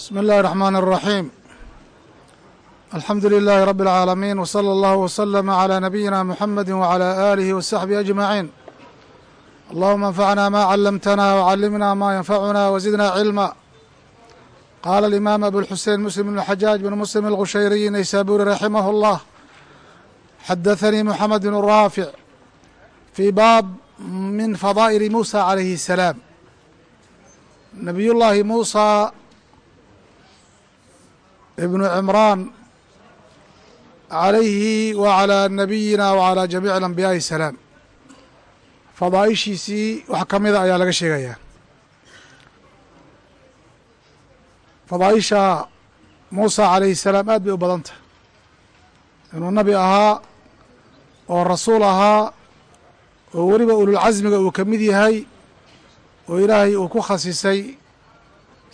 بsم الlh الرحmن الرحيم الحمdu للh رب العاalمين وصلى الله وسلم على نبيinا محمد وعلى آله وصحبه أجمعين اللهma انفعna ma علمتنا وعلمنا ma ينفعنا وزدنا علما qال الإمام أبوالحuسين مسلم بن الحجاج بن مسلم الغشيري نيسابوري رحمه الله xدثني محمد بن رافع في bاb min فضائل موسى عليه السلام نبي الlahi موسى ibnu cimraan calayhi wa calaa nabiyina wa calaa jamiici alambiyaai salaam. Fadaa'ishiisii wax ka mida ayaa laga sheegayaa. Fadaa'isha muusa calayhi salaam aad bay u badan tahay inuu nabi ahaa oo rasuul ahaa oo weliba ululcasmiga uu ka mid yahay oo ilaahay uu ku khasisay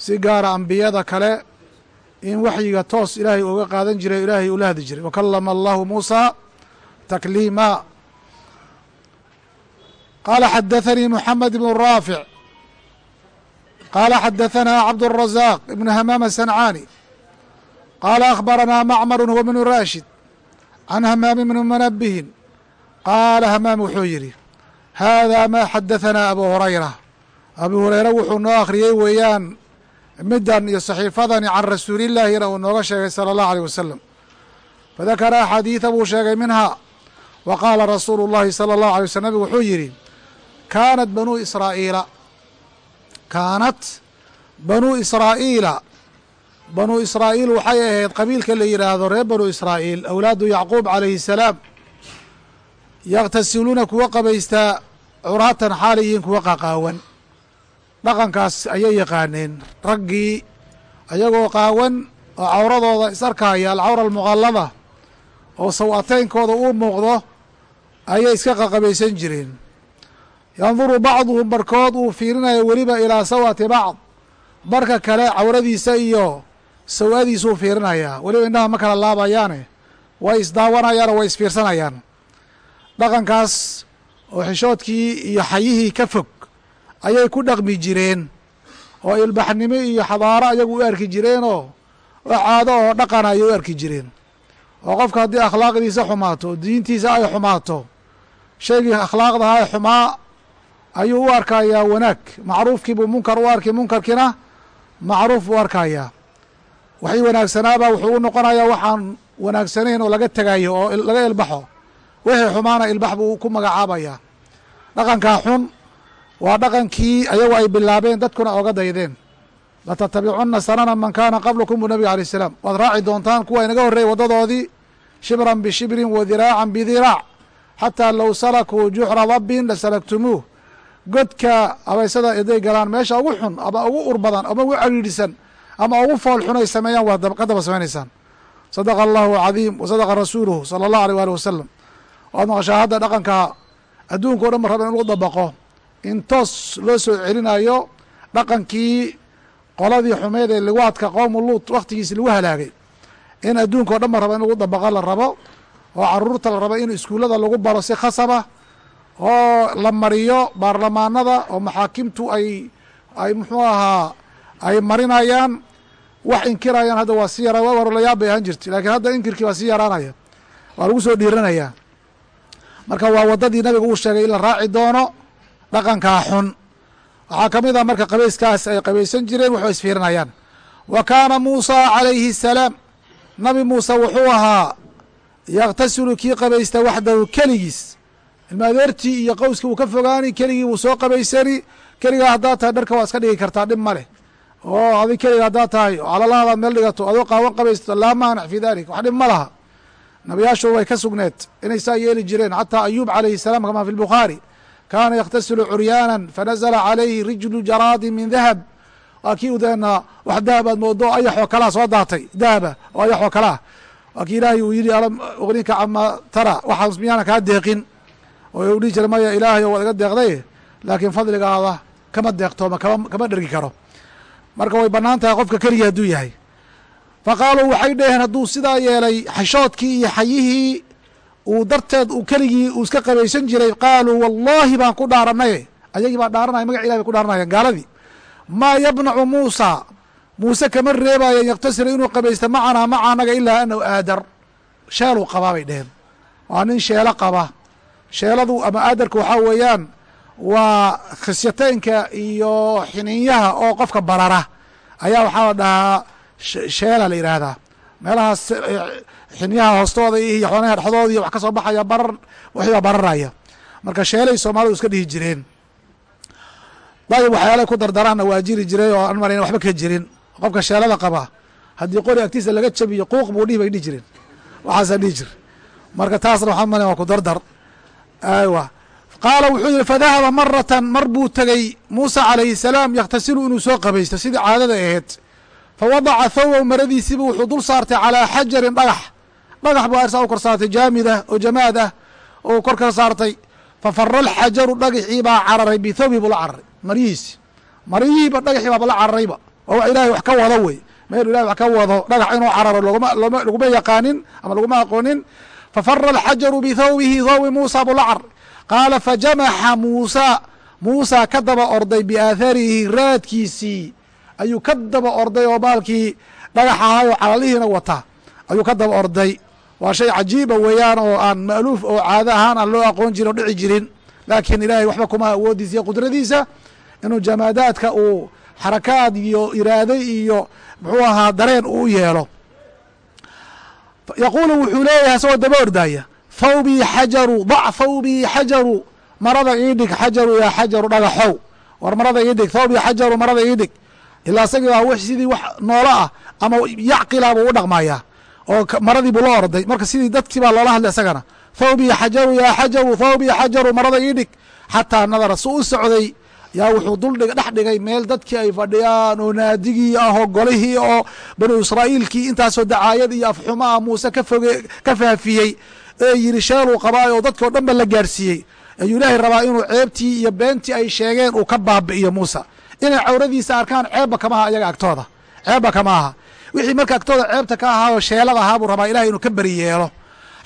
si gaara ambiyada kale in waxyiga toos ilaahay uga qaadan jiray o ilaahay ula hadli jiray wakalama allahu muusa takliima qaala xadaثanii moxamed ibnu raafic qaala xadaثanaa cabdالrazaq ibnu hamaama sancaani qaala akhbaranaa macmaru huwa bnu raashid can hamaami bni manabihin qaala hamaam wuxuu yidhi haadaa maa xadaثanaa abu hurayra abu hureyre wuxuu noo akhriyey weeyaan middan iyo saxiifadani can rasuulillaahina uu nooga sheegay sala allahu aleyh wasalam fadakara axaadiida buu sheegay minhaa wa qaala rasuulu llahi sala allahu alay waslam nabig wuxuu yidhi kaanat banuu israa'iila. Kaanat banuu israa'iila. Banuu israa'iil waxay ahayd qabiilka la yidhaahdo reer banuu israa'iil awlaadu yacquub calayhi salaam. Yakhtasiluuna kuwa qabaystaa curaatan xaalayihiin kuwa qaqaawan dhaqankaas ayay yaqaaneen. Raggii ayagoo qaawan oo cawradooda is arkaya alcawra almuqallada oo saw-ateynkooda uu muuqdo ayay iska qaqabaysan jireen. Yanduru bacduhum barkood uu fiirinayo weliba ilaa sawati bacd. Barka kale cawradiisa iyo saw-adiisuu fiirinayaa. Weliba indhaha ma kala laabayaane way isdaawanayaan oo way isfiirsanayaan dhaqankaas oo xishoodkii iyo xayihii ka fog ayay ku dhaqmi jireen. Oo ilbaxnimo iyo xadaaro ayagu u arki jireenoo oo caado oo dhaqana ayay u arki jireen. Oo qofka haddii akhlaaqdiisa xumaato diintiisa ay xumaato shaygii akhlaaqdaha ee xumaa ayuu u arkayaa wanaag. Macruufkiibuu munkar u arki munkarkiina macruuf buu arkayaa waxay wanaagsanaabaa wuxuu u noqonayaa waxaan wanaagsanayn oo laga tegayo oo laga ilbaxo. Wixii xumaana ilbax buu ku magacaabayaa dhaqankaa xun waa dhaqankii ayagu ay bilaabeen dadkuna oga daydeen. Latattabicunna sanana man kaana qablakum buu nabiga alayh salaam. Waad raaci doontaan kuwa inaga horreeyay waddadoodii shibran bishibrin wa diraacan bidiraac xataa low salakuu juxra dabbin lasalagtumuuh godka abaysada eday galaan meesha ugu xun ama ugu ur badan ama ugu cariidhisan ama ugu fool xun ay sameeyaan waad ka daba samaynaysaan. Sadaqa allahu cadiim wa sadaqa rasuuluhu sala allahu alيh waalih wasalam waad maqashaa hadda dhaqanka adduunka o dhan ba raba in lagu dabaqo in toos loo soo celinayo dhaqankii qoladii xumeyd ee liwaadka qowmu luut wakhtigiisi lagu halaagay. In adduunka o dhan ba raba in lagu dabaqa la rabo oo carruurta la rabo in iskuullada lagu baro si khasaba oo la mariyo baarlamaanada oo maxaakimtu ay ay muxuu ahaa ay marinayaan wax inkirayaan. Hadda waa si yara war layaab bay ahaan jirtay lakiin hadda inkirkii waa sii yaraanaya waa lagu soo dhiiranayaa marka waa waddadii nabiga uu sheegay in la raaci doono dhaqankaa xun. Waxaa ka mid ah marka qabayskaas ay qabaysan jireen waxba isfiirinayaan wa kaana muusa calayhi asalaam nabi muuse wuxuu ahaa yaktasulu kii qabaysta waxdahu keligiis. Ilmaadeertii iyo qowskii wuu ka fogaani keligii wuu soo qabaysani keligaa haddaad tahay dharka waa iska dhigi kartaa dhib ma leh. Oo adi keliga haddaad tahay calalaha hadaad meel dhigato adoo qaawan qabaysato laa maanac fii dalik wax dhib ma laha. Nabiyaashu way ka sugneed inay saa yeeli jireen xataa ayuub calayhi salaam kamaa fi lbukhaari kaana yakhtasilu curyaanan fanazla calayhi rijlu jaraadi min dahab waa kii udeena wax dahab aad moodo ayax oo kalaa soo daatay dahaba oo ayax oo kalaa waa kii ilaahay uu yidhi alam uqninka cama tara waxaas miyaana kaa deeqin oo dhihi jira maya ilaahay o waad iga deeqday laakiin fadligaada kama deeqtooma kama kama dhergi karo marka way bannaan tahay qofka keligii hadduu yahay fa qaaluu waxay dhaheen hadduu sidaa yeelay xashoodkii iyo xayihii uu darteed uu keligii uu iska qabaysan jiray qaaluu wallaahi baan ku dhaaranay. Ayagii baa dhaaranaya magac ilahi bay ku dhaaranayaan gaaladii. Maa yabnacu muusa? Muuse kama reebaayo an yaktasila inuu qabaysta macanaa maca anaga ilaa anahu aadar. Sheeluu qabaa bay dheheen waa nin sheelo qaba. Sheeladu ama aadarka waxaa weeyaan waa khisyataynka iyo xiniinyaha oo qofka barara. Ayaa waxaa la dhahaa sheela la yidhaahdaa meelahaas xiniyaha hoostooda iyo xoonaha dhexdooda iyo wax ka baxaya barar waxbaa bararaya. Marka sheelay soomaalidu iska dhihi jireen. Dayib waxyaalay ku dardaraanna waa jiri jiray oo aan marayn waxba ka jirin. Qofka sheelada qaba haddii qori agtiisa laga jabiyo quuq buu dhihi bay dhihi jireen. Waxaasaa dhihi jir. Marka taasna waxaa malayn waa ku dardar. Aywa. Qaala wuxuu yihi fadahaba maratan mar buu tegey muusa calayhi salaam yakhtasilu inuu soo qabaysto sidii caadada ahayd. Fawadaca thawbow maradiisiiba wuxuu dul saartay calaa xajarin dhagax dhagax buu arsaa u kor saartay jaamid ah oo jamaad ah oo kor ka saartay. Fafara alxajaru dhagaxii baa cararay bithawbi buu la cararay. Maryihiisi maryihiiba dhagaxii baaba la cararayba wax ilaahay wax ka wado wey. Meel ilahay wax ka wado. Dhagax inuu cararo laguma yaqaanin ama laguma aqoonin. Fafara alxajaru bithawbihi thawbi muusa buu la cararay. Qaala fajamaxa muusa. Muusa ka daba orday biaatharihi raadkiisii. Ayuu ka daba orday oo baalkii dhagax ahay oo calalihiina wata. Ayuu ka daba orday waa shay cajiiba weeyaan oo aan ma'luuf oo caado ahaan aan loo aqoon jirin oo dhici jirin. Laakiin ilaahay waxba kuma awoodiisa iyo qudradiisa inuu jamaadaadka uu xarakaad iyo iraade iyo muxuu ahaa dareen uu yeelo. Yaquulu wuxuu leeyahay isagoo daba ordaya thawbii xajaru dac thawbii xajaru marada ii dhig xajaru yaa xajaru dhagaxow. War marada ii dhig thawbii xajaru marada ii dhig. Ilaa w sidii wax noolo ah ama yacqila buu u dhaqmayaa oo maradii buu la orday. Marka sidii dadkii baa loola hadlay isagana thawbii xajaru yaa xajaru thawbii xajaru marada ii dhig. Xataa nadara su u socday yaa wuxuu dul dhex dhigay meel dadkii ay fadhiyaan oo naadigii ah oo golihii oo banu israa'iilkii intaasoo dacaayad iyo afxumaa muuse ka foge ka faafiyey ee yidhi sheeluu qabaayo oo dadkii o dhan ba la gaarsiiyey. Ayuu ilaahay rabaa inuu ceebtii iyo beentii ay sheegeen uu ka baabi'iyo muusa inay cawradiisa arkaan ceebba kama aha iyaga agtooda. Ceebba kama aha wixii marka agtooda ceebta ka ahaa oo sheelada ahaa buu rabaa ilahay inuu ka beri yeelo.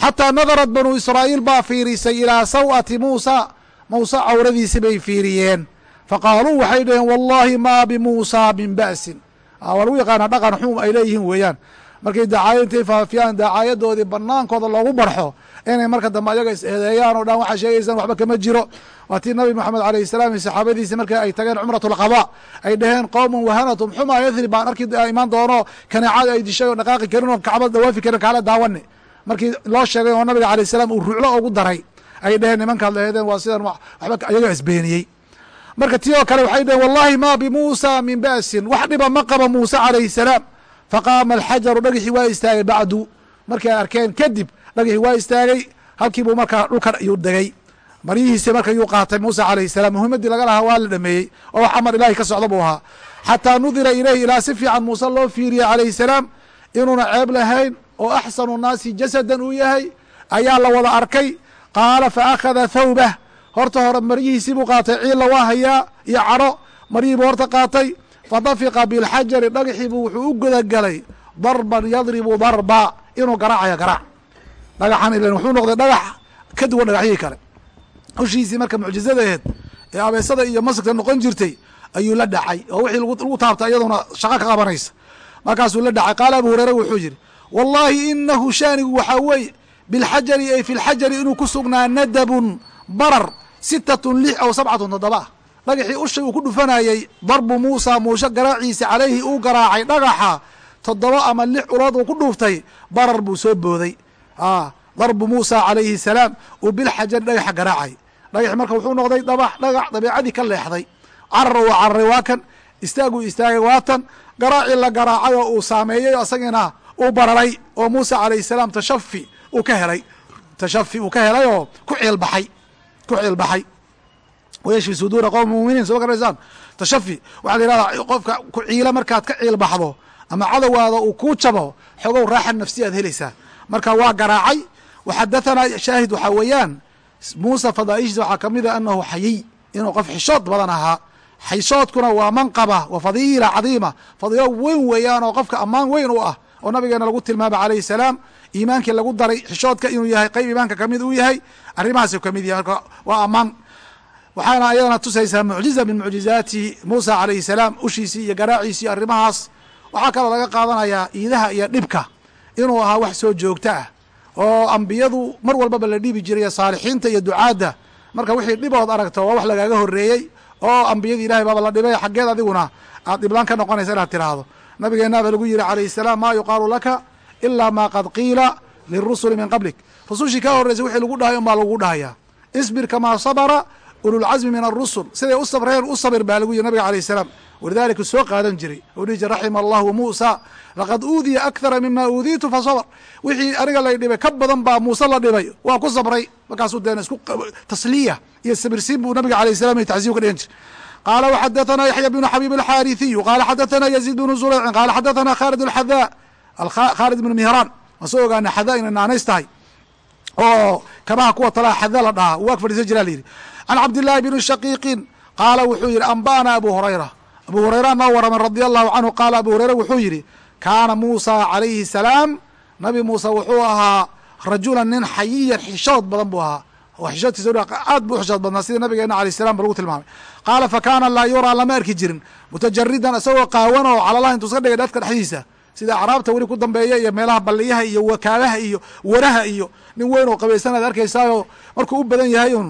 Xataa nadarat banuu israa'iil baa fiirisay ilaa saw'ati muusa muuse cawradiisi bay fiiriyeen. Faqaaluu waxay dhaheen wallahi maa bimuusa min ba'sin. Waa lagu yaqaana dhaqan xum ay leeyihiin weeyaan. Markay dacaayad intay faafiyaan dacaayadoodii banaankooda loogu barxo inay marka dambe ayaga is eedeeyaan oo dhan waxaa sheegaysaan waxba kama jiro. Waa tii nabi moxamed alayh salaam iyo saxaabadiisi markii ay tageen cumrat lqada ay dhaheen qowmun wahanatum xumaa yathrib baan arki imaan doono kaneecada ay dishay oo dhaqaaqi karin oo kacbad dawaafi karin kaala daawani markii loo sheegay oo nabiga alayh salaam uu ruuclo ugu daray ay dhaheen nimankaad laheedeen waa sidan waxba ayaga isbeeniyey. Marka tii oo kale waxay dhaheen wallahi ma bimuusa min ba'sin. Wax dhiba ma qaba muuse calayhi salaam. Faqaama alxajaru dhagixii waa istaagay bacdu. Markii ay arkeen kadib dhagixii waa istaagay halkii buu markaa dhulka yuu degay. Maryihiisi marka qaatay muuse calayhi salaam muhimaddii laga lahaa waa la dhameeyey oo wax amar ilahay ka socda buu ahaa. Xataa nudira ilayhi ilaa si fiican muuse loo fiiriyey calayhi salaam inuuna ceeb lahayn oo axsanu nnaasi jasadan uu yahay ayaa la wada arkay. Qaala fa akhada thawbah horta hore maryihiisii buu qaatay ciilla waa hayaa iyo cadho maryihii buu horta qaatay fadafiqa bilxajari dhagaxiibuu wuxuu u gudagalay darban yadribu darba inuu garaacayo garaac dhagaxan ilan wuxuu noqday dhagax ka duwan dhagaxyihii kale. Hushiisii marka mucjizadaheed ee abeesada iyo masrka noqon jirtay ayuu la dhacay oo wixii lagu taabta iyaduna shaqo ka qabanaysa. Markaasuu la dhacay. Qaala abu hureyre wuxuu yidhi wallahi inahu shaanigu waxaa weeye bilxajari ay fi lxajari inuu ku sugnaa nadabun barar sitatun lix aw sabcatun toddoba. Ah dhagaxii ushay uu ku dhufanayey darbu muusa muushe garaaciisa calayhi uu garaacay dhagaxa toddoba ama lix ulood uu ku dhuuftay barar buu soo booday darbu muusa calayhi salaam uu bilxajari dhagaxa garaacay. Dhagaxi marka wuxuu noqday dabax dhagax dabeicadii ka leexday. Carar uu cararay waa kan istaaguu istaagay waa tan. Garaacii la garaacay oo uu saameeyey isagiina uu bararay oo muusa calayhi salaam tashafi uu ka helay. Tashafi uu ka helay oo ku ciilbaxay ku ciilbaxay wayashfi suduura qowmi muminiin soo garanaysaan tashafi waxaa la yihahdaa qofka ku ciila markaad ka ciilbaxdo ama cadowgaada uu kuu jabo xogow raaxa nafsiya ad helaysaa marka waa garaacay. Waxadathana shaahid waxaa weeyaan muusa fadaaishiisa waxaa ka mid a anahu xayiy inuu qof xishood badan ahaa. Xishoodkuna waa manqaba wa fadiila cadiima. Fadiilo weyn weeyaan oo qofka ammaan weyn u ah oo nabigeena lagu tilmaamay calayhi salaam. Iimaankii lagu daray xishoodka inuu yahay qeyb iimaanka ka mid uu yahay arrimahaas ka mid yahay. Marka waa ammaan. Waxaana ayadana tusaysaa mucjiza min mucjizaati muusa calayhi salaam ushiisii iyo garaaciisii arrimahaas. Waxaa kaloo laga qaadanayaa iidaha iyo dhibka inuu ahaa wax soo joogto ah oo ambiyadu mar walbaba la dhibi jiray saalixiinta iyo ducaadda. Marka wixii dhibood aragto waa wax lagaaga horreeyey oo ambiyadii ilahay baaba la dhibay xaggeed adiguna aad dhiblaan ka noqonaysa inaad tiraahdo nabigeennaaba lagu yihi calayhi salaam maa yuqaalu laka ilaa maa qad qiila lirusuli min qablik. Rusushii ka horreysay wixii lagu dhahay unbaa lagu dhahayaa. Isbir kamaa sabara ululcasmi min arusul siday u sabreen u sabir baa lagu yiri nabiga alayh salaam. Walidalika soo qaadan jiray. U dhihi jir raxima allahu muusa laqad uudiya akthara mima uudiitu fa sabr. Wixii aniga lay dhibay ka badan baa muuse la dhibay. Waa ku sabray. Markaasuu deen isku tasliya iyo sabirsiin buu nabiga alayh salam tacsiim ka dhigan jiray. Qaala wxadathana yaxya bnu xabib alxaariثiyu qaala xadathana yaziid bnu zureycin qaala xadathana khaalid alxada khaalid bnu mihraan. Waan soo ogaana xada inay naanays tahay. Oo kabaha kuwa talaa xada la dhahaa. Waa fadhiisan jiraa la yidhi can cabdillaahi bni shaqiiqin qaala wuxuu yidhi amba'ana abu hurayra abu hurayra noo waramay radi allahu canhu qaala abu hurayra wuxuu yidhi kaana muusa calayhi salaam nabi muuse wuxuu ahaa rajulan nin xayiyan xishood badan buu ahaa xishoodkiisa aad buu xishood badnaa sidii nabigeena alayh salam ba lagu tilmaamay qaala fa kaana laa yuraa lama arki jirin mutajaridan isagoo qaawan oo calalaha intuu iska dhigay dhafka dhexdiisa sida acraabta weli ku dambeeya iyo meelaha balliyaha iyo wakaabaha iyo waraha iyo nin weyn oo qabaysan aad arkaysaayoo markuu u badan yahay un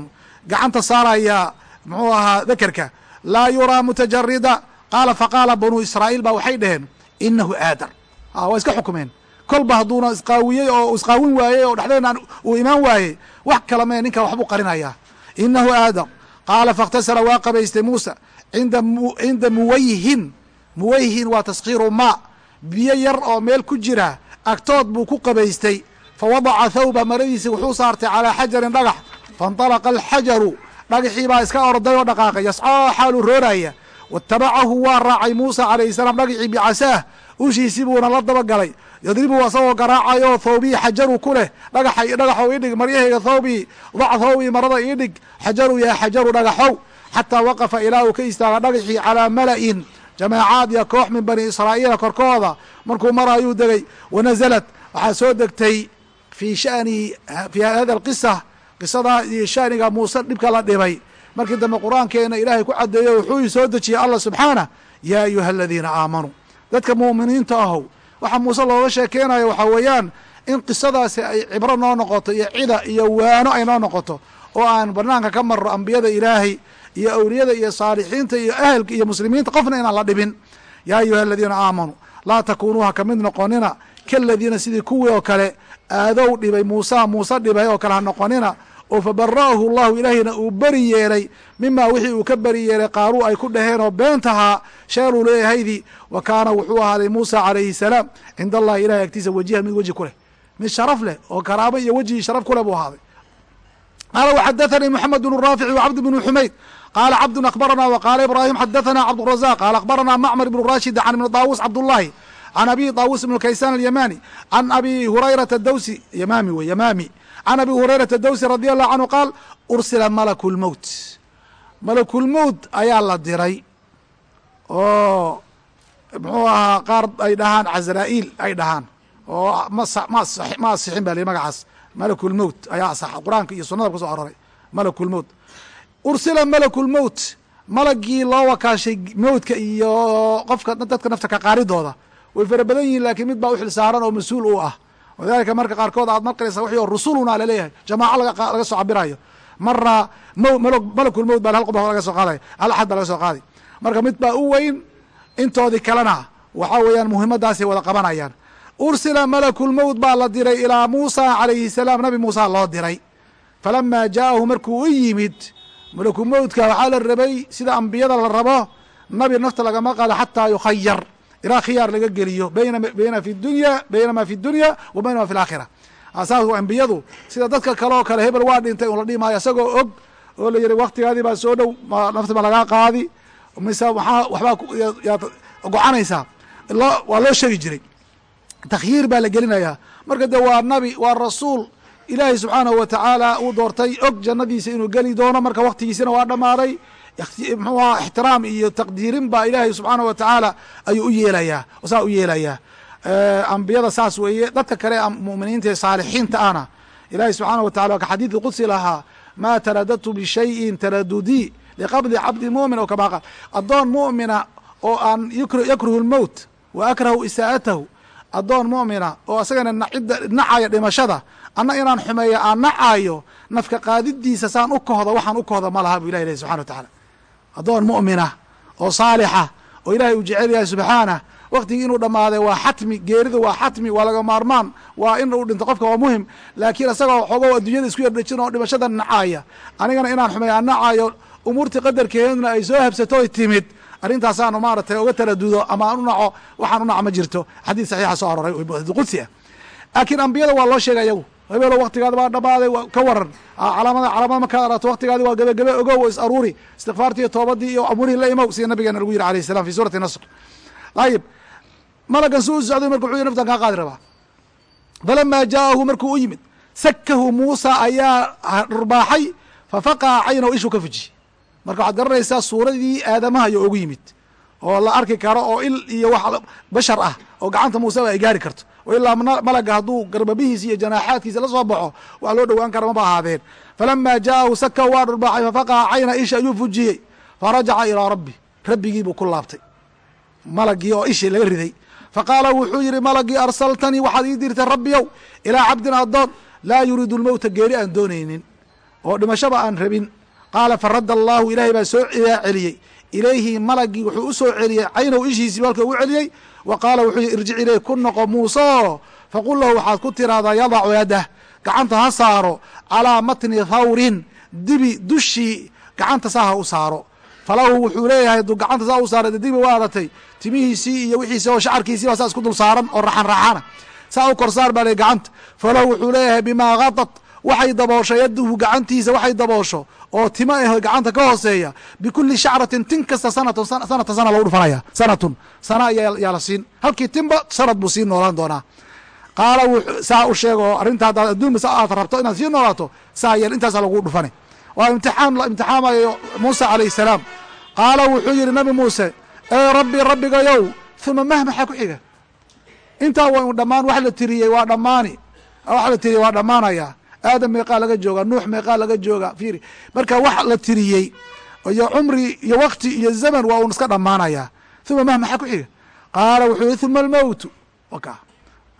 gacanta saaraya muxuu ahaa dakerka laa yuraa mutajarida qaala faqaala banuu israa'iil baa waxay dhaheen inahu aadar. Waa iska xukumeen. Kolba hadduuna isqaawiyey oo isqaawin waayey oo dhexdeena uu imaan waayey. Wax kala mee ninkan waxbuu qarinayaa inahu aadar. Qaala faاkhtasara waa qabaystay muusa. Inda cinda muwayhin. Muwayhin waa taskhiiru maa. Biyo yar oo meel ku jira agtood buu ku qabaystay. Fawadaca thawba maradiisi wuxuu saartay calaa xajarin dhagax faاnطalaqa alxajaru dhagaxii baa iska orday oo dhaqaaqay yascaa xaaluu rooraya waitabacahu waa raacay muusa calayhi salaam dhagixii bicasaah ushiisii buuna la dabagalay yadribu asagoo garaacayo thawbii xajaru ku leh dhagaxa dhagaxow idhig maryahayga thawbii dac thawbii marada idhig xajaru yaa xajaru dhagaxow xataa waqafa ilaa uu ka istaaga dhagaxii calaa mala'in jamaacaad iyo koox min bani israa'iila korkooda markuu mar ayuu degay wanazalat waxaa soo degtay fii shani fii hada alqisa qisadaa iyo shaniga muuse dhibka la dhibay. Markii dambe qur'aankeena ilaahay ku caddeeyo wuxuu soo dejiyey allah subxaanah yaa ayuha aladiina aamanuu dadka mu'miniinta ahow. Waxaa muuse looga sheekeynayo waxaa weeyaan in qisadaasi ay cibro noo noqoto iyo cida iyo waano ay noo noqoto oo aan banaanka ka marro ambiyada ilaahay iyo awliyada iyo saalixiinta iyo ahelka iyo muslimiinta qofna inaan la dhibin. Yaa ayuha aladiina aamanuu laa takuunuuha ka mid noqonina kaladiina sidii kuwii oo kale aadow dhibay muusa muuse dhibay oo kale ha noqonina oo fabara'ahu llahu ilaahayna uu beri yeelay mimaa wixii uu ka beri yeelay qaaruu ay ku dhaheen oo been tahaa sheeruu leeyahaydi wa kaana wuxuu ahaaday muusa calayhi salaam cinda allahi ilahay agtiisa wajihan mid weji ku leh mid sharaf leh oo karaamo iyo wejigii sharaf ku leh buu ahaaday. Qaala waxadathanii moxamed bnu raafici wa cabdi bnu xumayd qaala cabdun akhbarana wa qaala ibraahim xadathana cabdurazaq qaala akhbarana macmar ibnu rashid can ibni daawuus cabdullaahi can abi daawuus ibnu kaysaan alyamani can abi hurayrata dawsi yamaami wey yamaami can abi hurayrata dawsi radi allahu canhu qaal ursila malaku lmowt malakulmowt ayaa la diray oo muxuu ahaa qaar ay dhahaan cazra'iil ay dhahaan oo ma asixin ba li magacaas malakulmowt ayaa asaxa qur'aanka iyo sunada ku soo aroray malakulmowt ursila malakulmowt malagii loo wakaashay mowtka iyo qofka dadka nafta ka qaaridooda way fara badan yihiin lakiin mid baa u xil saaran oo mas'uul u ah walidalika marka qaarkood aad marqaysa wixii oo rusuluna la leeyahay jamaaco laga soo cabirayo marna malakulmowt baa hal qof laga soo qaaday. Hal baa laga soo qaaday. Marka mid baa u weyn intoodii kalena waxaa weeyaan muhiimadaasay wada qabanayaan. Ursila malakulmowt baa la diray ilaa muusa calayhi salaam nabi muusa loo diray. Falama jaa'ahu markuu u yimid malakulmowtka waxaa la rabay sida ambiyada la rabo nabi nafta lagama qaado xataa yukhayar ilaa khiyaar laga geliyo bayna fi dunya baynama fi dunya wa baynama fi alaakhira saas ambiyadu sida dadka kale oo kale hebel waa dhintay un la dhihi maayo isagoo og oo la yihi waktigaadii baa soo dhow nafti ma lagaa qaadi. Mise maxaa waxbaa yaad gocanaysaa waa loo sheegi jiray. Takhyiir baa la gelinayaa. Marka de waa nabi waa rasuul ilaahay subxaanahu wa tacaala uu doortay og jannadiisa inuu geli doono marka waktigiisina waa dhammaaday mxuu aha ixtiraam iyo taqdiirin baa ilaahay subxaanahu wa tacaala ayuu u yeelayaa saa u yeelayaa ambiyada saas weeye dadka kale muminiinta ee saalixiinta ahna ilaahay subxaanahu wa tacala ka xadiidi qudsi lahaa maa taradadtu bishayin taradudii liqabdi cabdi mumin oo kamaa qaal addoon mu'mina oo aan yakruhu lmowt wa akrahu isaa'atahu addoon mu'mina oo asagana cidda nacaya dhimashada anna inaan xumeeyo aan nacaayo nafka qaadidiisa saan u kohdo waxaan u kohda ma laha bu ilah ilahy subxana wa tacaala addoon mu'mina oo saalixa oo ilaahay uu jecel yahay subxaanah waktigii inuu dhammaaday waa xatmi geeridu waa xatmi waa laga maarmaan waa in uu dhinto qofka waa muhiim. Laakiin isagoo xoogo adduunyada isku yardhejin oo dhimashada nacaaya. Anigana inaan xumeeyo aan nacayo umuurtii qadarkeeduna ay soo habsato oy timid. Arrintaasaanu maaratay uga taradudo ama aan u naco waxaan u naco ma jirto. Xadiis saxiixa soo aroray qudsi. Ah laakiin ambiyada waa loo sheegay ayagu hebelo waktigaada baa dhammaaday ka waran. Calaamada calaamada markaad aragto waktigaadi waa gebagebe ogow is aruuri. Istikfaartii iyo toobadii iyo amurihii la imow sida nabigeena lagu yiri alayh salam fi suurati nasr. Ayib. Malagan su u socday marka wuxuu yhi naftan kaa qaadi rabaa. Falamaa jaa'ahu markuu u yimid sakahu muusa ayaa dhurbaaxay fafaqaca caynahu ishuu ka fuji. Marka waxaad garanaysaa suuradii aadamaha ayo ugu yimid oo la arki karo oo il iyo wax bashar ah oo gacanta muuseba ay gaari karto ilaa malaga hadduu garbabihiisa iyo janaaxaadkiisa la soo baxo wax loo dhowaan kara maba ahaadeen falama jaa'ahu sakahu waa dhurbaaxay fafaqaca cayna isha ayuu fujiyey. Farajaca ilaa rabbi. Rabbigii buu ku laabtay. Malagii oo ishii laga riday. Faqaala wuxuu yihi malagii arsaltanii waxaad ii dirtay rabbiyow ilaa cabdin addoon laa yuriidu lmowta geeri aan doonaynin oo dhimashaba aan rabin. Qaala faradda allaahu ilaahay baa soo celiyey. Ilayhi malagii wuxuu u soo celiyey caynow ishiisii halka ugu celiyey wa qaala wuxuu yihi irjic ileyh ku noqo muuso faqul lahu waxaad ku tiraahdaa yadacu yadah gacanta ha saaro calaa matni thawrin dibi dushii gacanta saa ha u saaro. Falahu wuxuu leeyahay hadduu gacanta saa u saara dibi waa adatay timihiisii iyo wixiisi oo shacarkiisii baa saa isku dul saaran oo raxan raxana saa u korsaar baa le gacanta. Falahu wuxuu leeyahay bimaa gadat waxay daboosho yaduhu gacantiisa waxay daboosho oo timo ah gacanta ka hooseeya bikuli shacratin tin kasta sanatun sanatan sana lagu dhufanaya sanatun. Sana yaa la siin. Halkii tinba sanad buu sii noolaan doonaa. Qaala saa u sheeg oo arrinta haddaad adduun mase aad rabto inaad sii noolaato saa yeel intaasa lagu dhufani waa imtixaan la imtixaamayo muusa calayh salaam. Qaala wuxuu yihi nabi muuse ee rabbi rabbigayow uma mah maxaa ku xiga. Intaa wa dhammaan wax la tiriyey waa dhammaani wax la tiriyey waa dhammaanaya aadam meeqaa laga jooga nuux meeqaa laga jooga fiiri. Marka wax la tiriyey iyo cumri iyo wakti iyo zaman waa un iska dhammaanaya. Uma mah maxaa ku xiga qaala wuxuu yihi uma almowtu waka.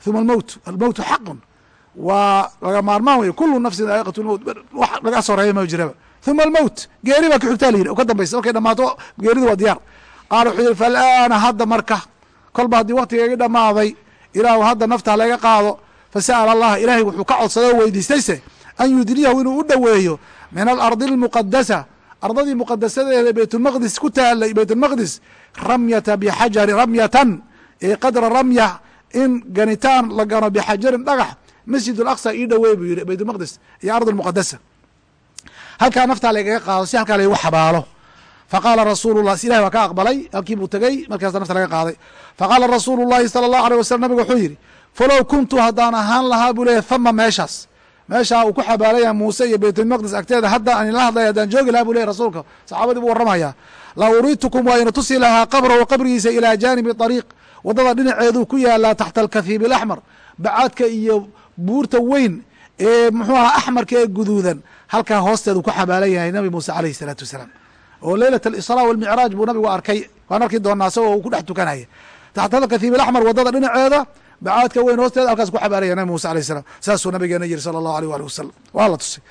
Uma almowtu almowtu xaqun. Waa laga maarmaan wey kulu nafsin daa'iqat lmowt wax laga soreeya ma jiraba. Uma almowt geeri baa kaxigtaa la yidhi oo ka dambaysa. Markay dhamaato geeridu waa diyaar. Qaala wuxuu yihi faalaana hadda marka. Kolba haddii waktigeegi dhammaaday ilaahu hadda nafta laga qaado fasa'ala allah ilaahay wuxuu ka codsaday oo weydiistayse an yudniyahu inuu u dhoweeyo min alardi almuqadasa ardadii muqadasadeeda baytulmaqdis ku taalay baytulmaqdis ramyata bixajari ramyatan ee qadra ramya in ganitaan la gano bixajarin dhagax masjid alaqsa ii dhoweey buu yihi baytulmaqdis iyo ardi almuqadasa halkaa naftaa lagaga qaado si halkaa laygu xabaalo. Faqaala rasuulu lah ilahi waa ka aqbalay halkii buu tegey markaasa nafta laga qaaday. Faqaala rasuulu llahi sala allahu alيh wasalam nabiga wuxuu yidhi falow kuntu haddaan ahaan lahaa buu leeyahy hama meeshaas. Meeshaa uu ku xabaalaya muuse iyo baytulmaqdis agteeda hadda aan ila hadlaya haddaan joogi lahaa buu leyahy rasuulka. Saxaabadii buu warramaya la uriitukum waa ina tusi lahaa qabrahu qabrigiisa ilaa jaanibi ariiq waddada dhinaceeduu ku yaalaa taxta alkahiib alaxmar bacaadka iyo buurta weyn ee muxuu aha axmarka ee guduudan halkaa hoosteedu ku xabaalan yahay nabi muuse alayhi isalaatu wasalaam. Oo leylat alisraa walmicraaj buu nabigu arkay. Waan arki doonaa isagoo uu ku dhex tukanaya taxta alkahiib alaxmar waddada dhinaceeda bacaadka weyn hoosteeda halkaas ku xabaaraya nabi muuse alayh salam saasuu nabigeena yiri sala allahu alيh wali wasalam waa la tusay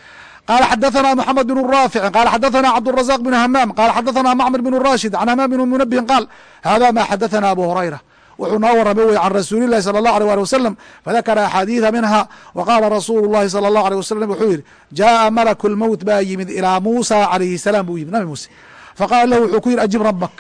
qala xadaثna mxamed bn raafici qala xadaثna cabdالrazaq bn hamaam qala xadaثna macmr bn rashid can hamaam bn munabihin qaal hada ma xadaثna abu hurayra wuxuu noo waramay wey can rasuuli lahi salى اllah alيه ali wasalam fadakara axaadiiثa minha waqala rasuulu اllahi salى اllah alيه wasalam wuxuu yihi jaءa malaku اlmowt baa yimid ilaa muusa alayhi الsalaam buu yimid nabi muuse faqala lahu wuxuu ku yihi ajib rabak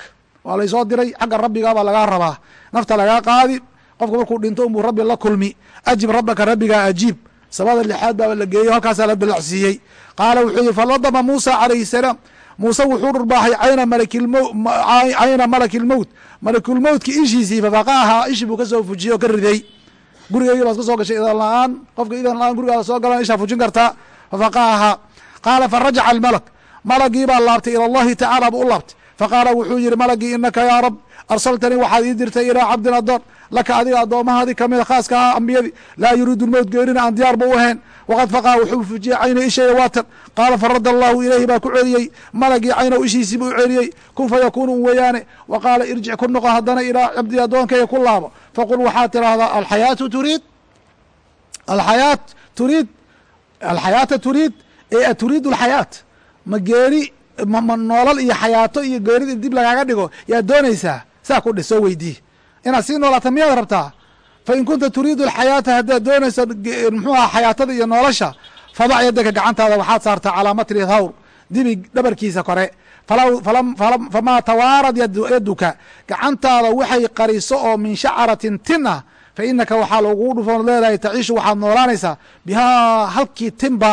waa laysoo diray xagga rabbiga baa lagaa rabaa nafta lagaa qaadi qofka markuu dhinto unbuu rabbi la kulmi. Ajib rabaka rabbigaa ajiib sabada lixaad baaba la geeyo halkaasaa la dalacsiiyey qaala wuxuu yihi faladama muusa calayhi salaam. Muuse wuxuu dhurbaaxay cayna malakcayna malaki lmowt malakulmowtki ishiisii fafaqaahaa ishi buu ka soo fujiyey oo ka riday. Gurigeygi baad ka soo gashay idan la'aan qofka idan la'aan gurigaada soo galan ishaa fujin kartaa fafaqaahaa qaala farajaca almalak. Malagii baa laabtay ila allahi tacaala buu u laabtay. Faqaala wuxuu yihi malagii inaka yaa rab arsaltanii waxaad ii dirtay ilaa cabdin adoon laka adiga addoomahaadii kamida khaaska ah ambiyadii. Laa yuriidu lmowt geerina aan diyaar ba u ahayn. Waqad faqaa wuxuu fujiyey cayna ishayda waatan. Qaala faradda allahu ilayhi baa ku celiyey. Malagii caynow ishiisiiba u celiyey. Kun fa yakuunu un weeyaane. Wa qaala irjic ku noqo haddana ilaa cabdii addoonkaya ku laabo. Faqul waxaad tiraahdaa alxayaatu turiid. Alxayaat turiid. Alxayaata turiid. Ee turiidu alxayaat ma geeri ma noolal iyo xayaato iyo geerida dib lagaaga dhigo. Yaad doonaysaa saa ku soo weydii. Inaad sii noolaata miyaad rabtaa? Fa in kunta turiidu alxayaata haddaad doonayso muxuu aha xayaatada iyo nolosha fadac yadaka gacantaada waxaad saartaa calaa matri thawr dibi dhabarkiisa kore. Famaa tawaarad yaduka gacantaada waxay qariso oo min shacaratin tin ah fa inaka waxaa lagugu dhufoon leedahay taciishu waxaad noolaanaysaa bihaa halkii tinba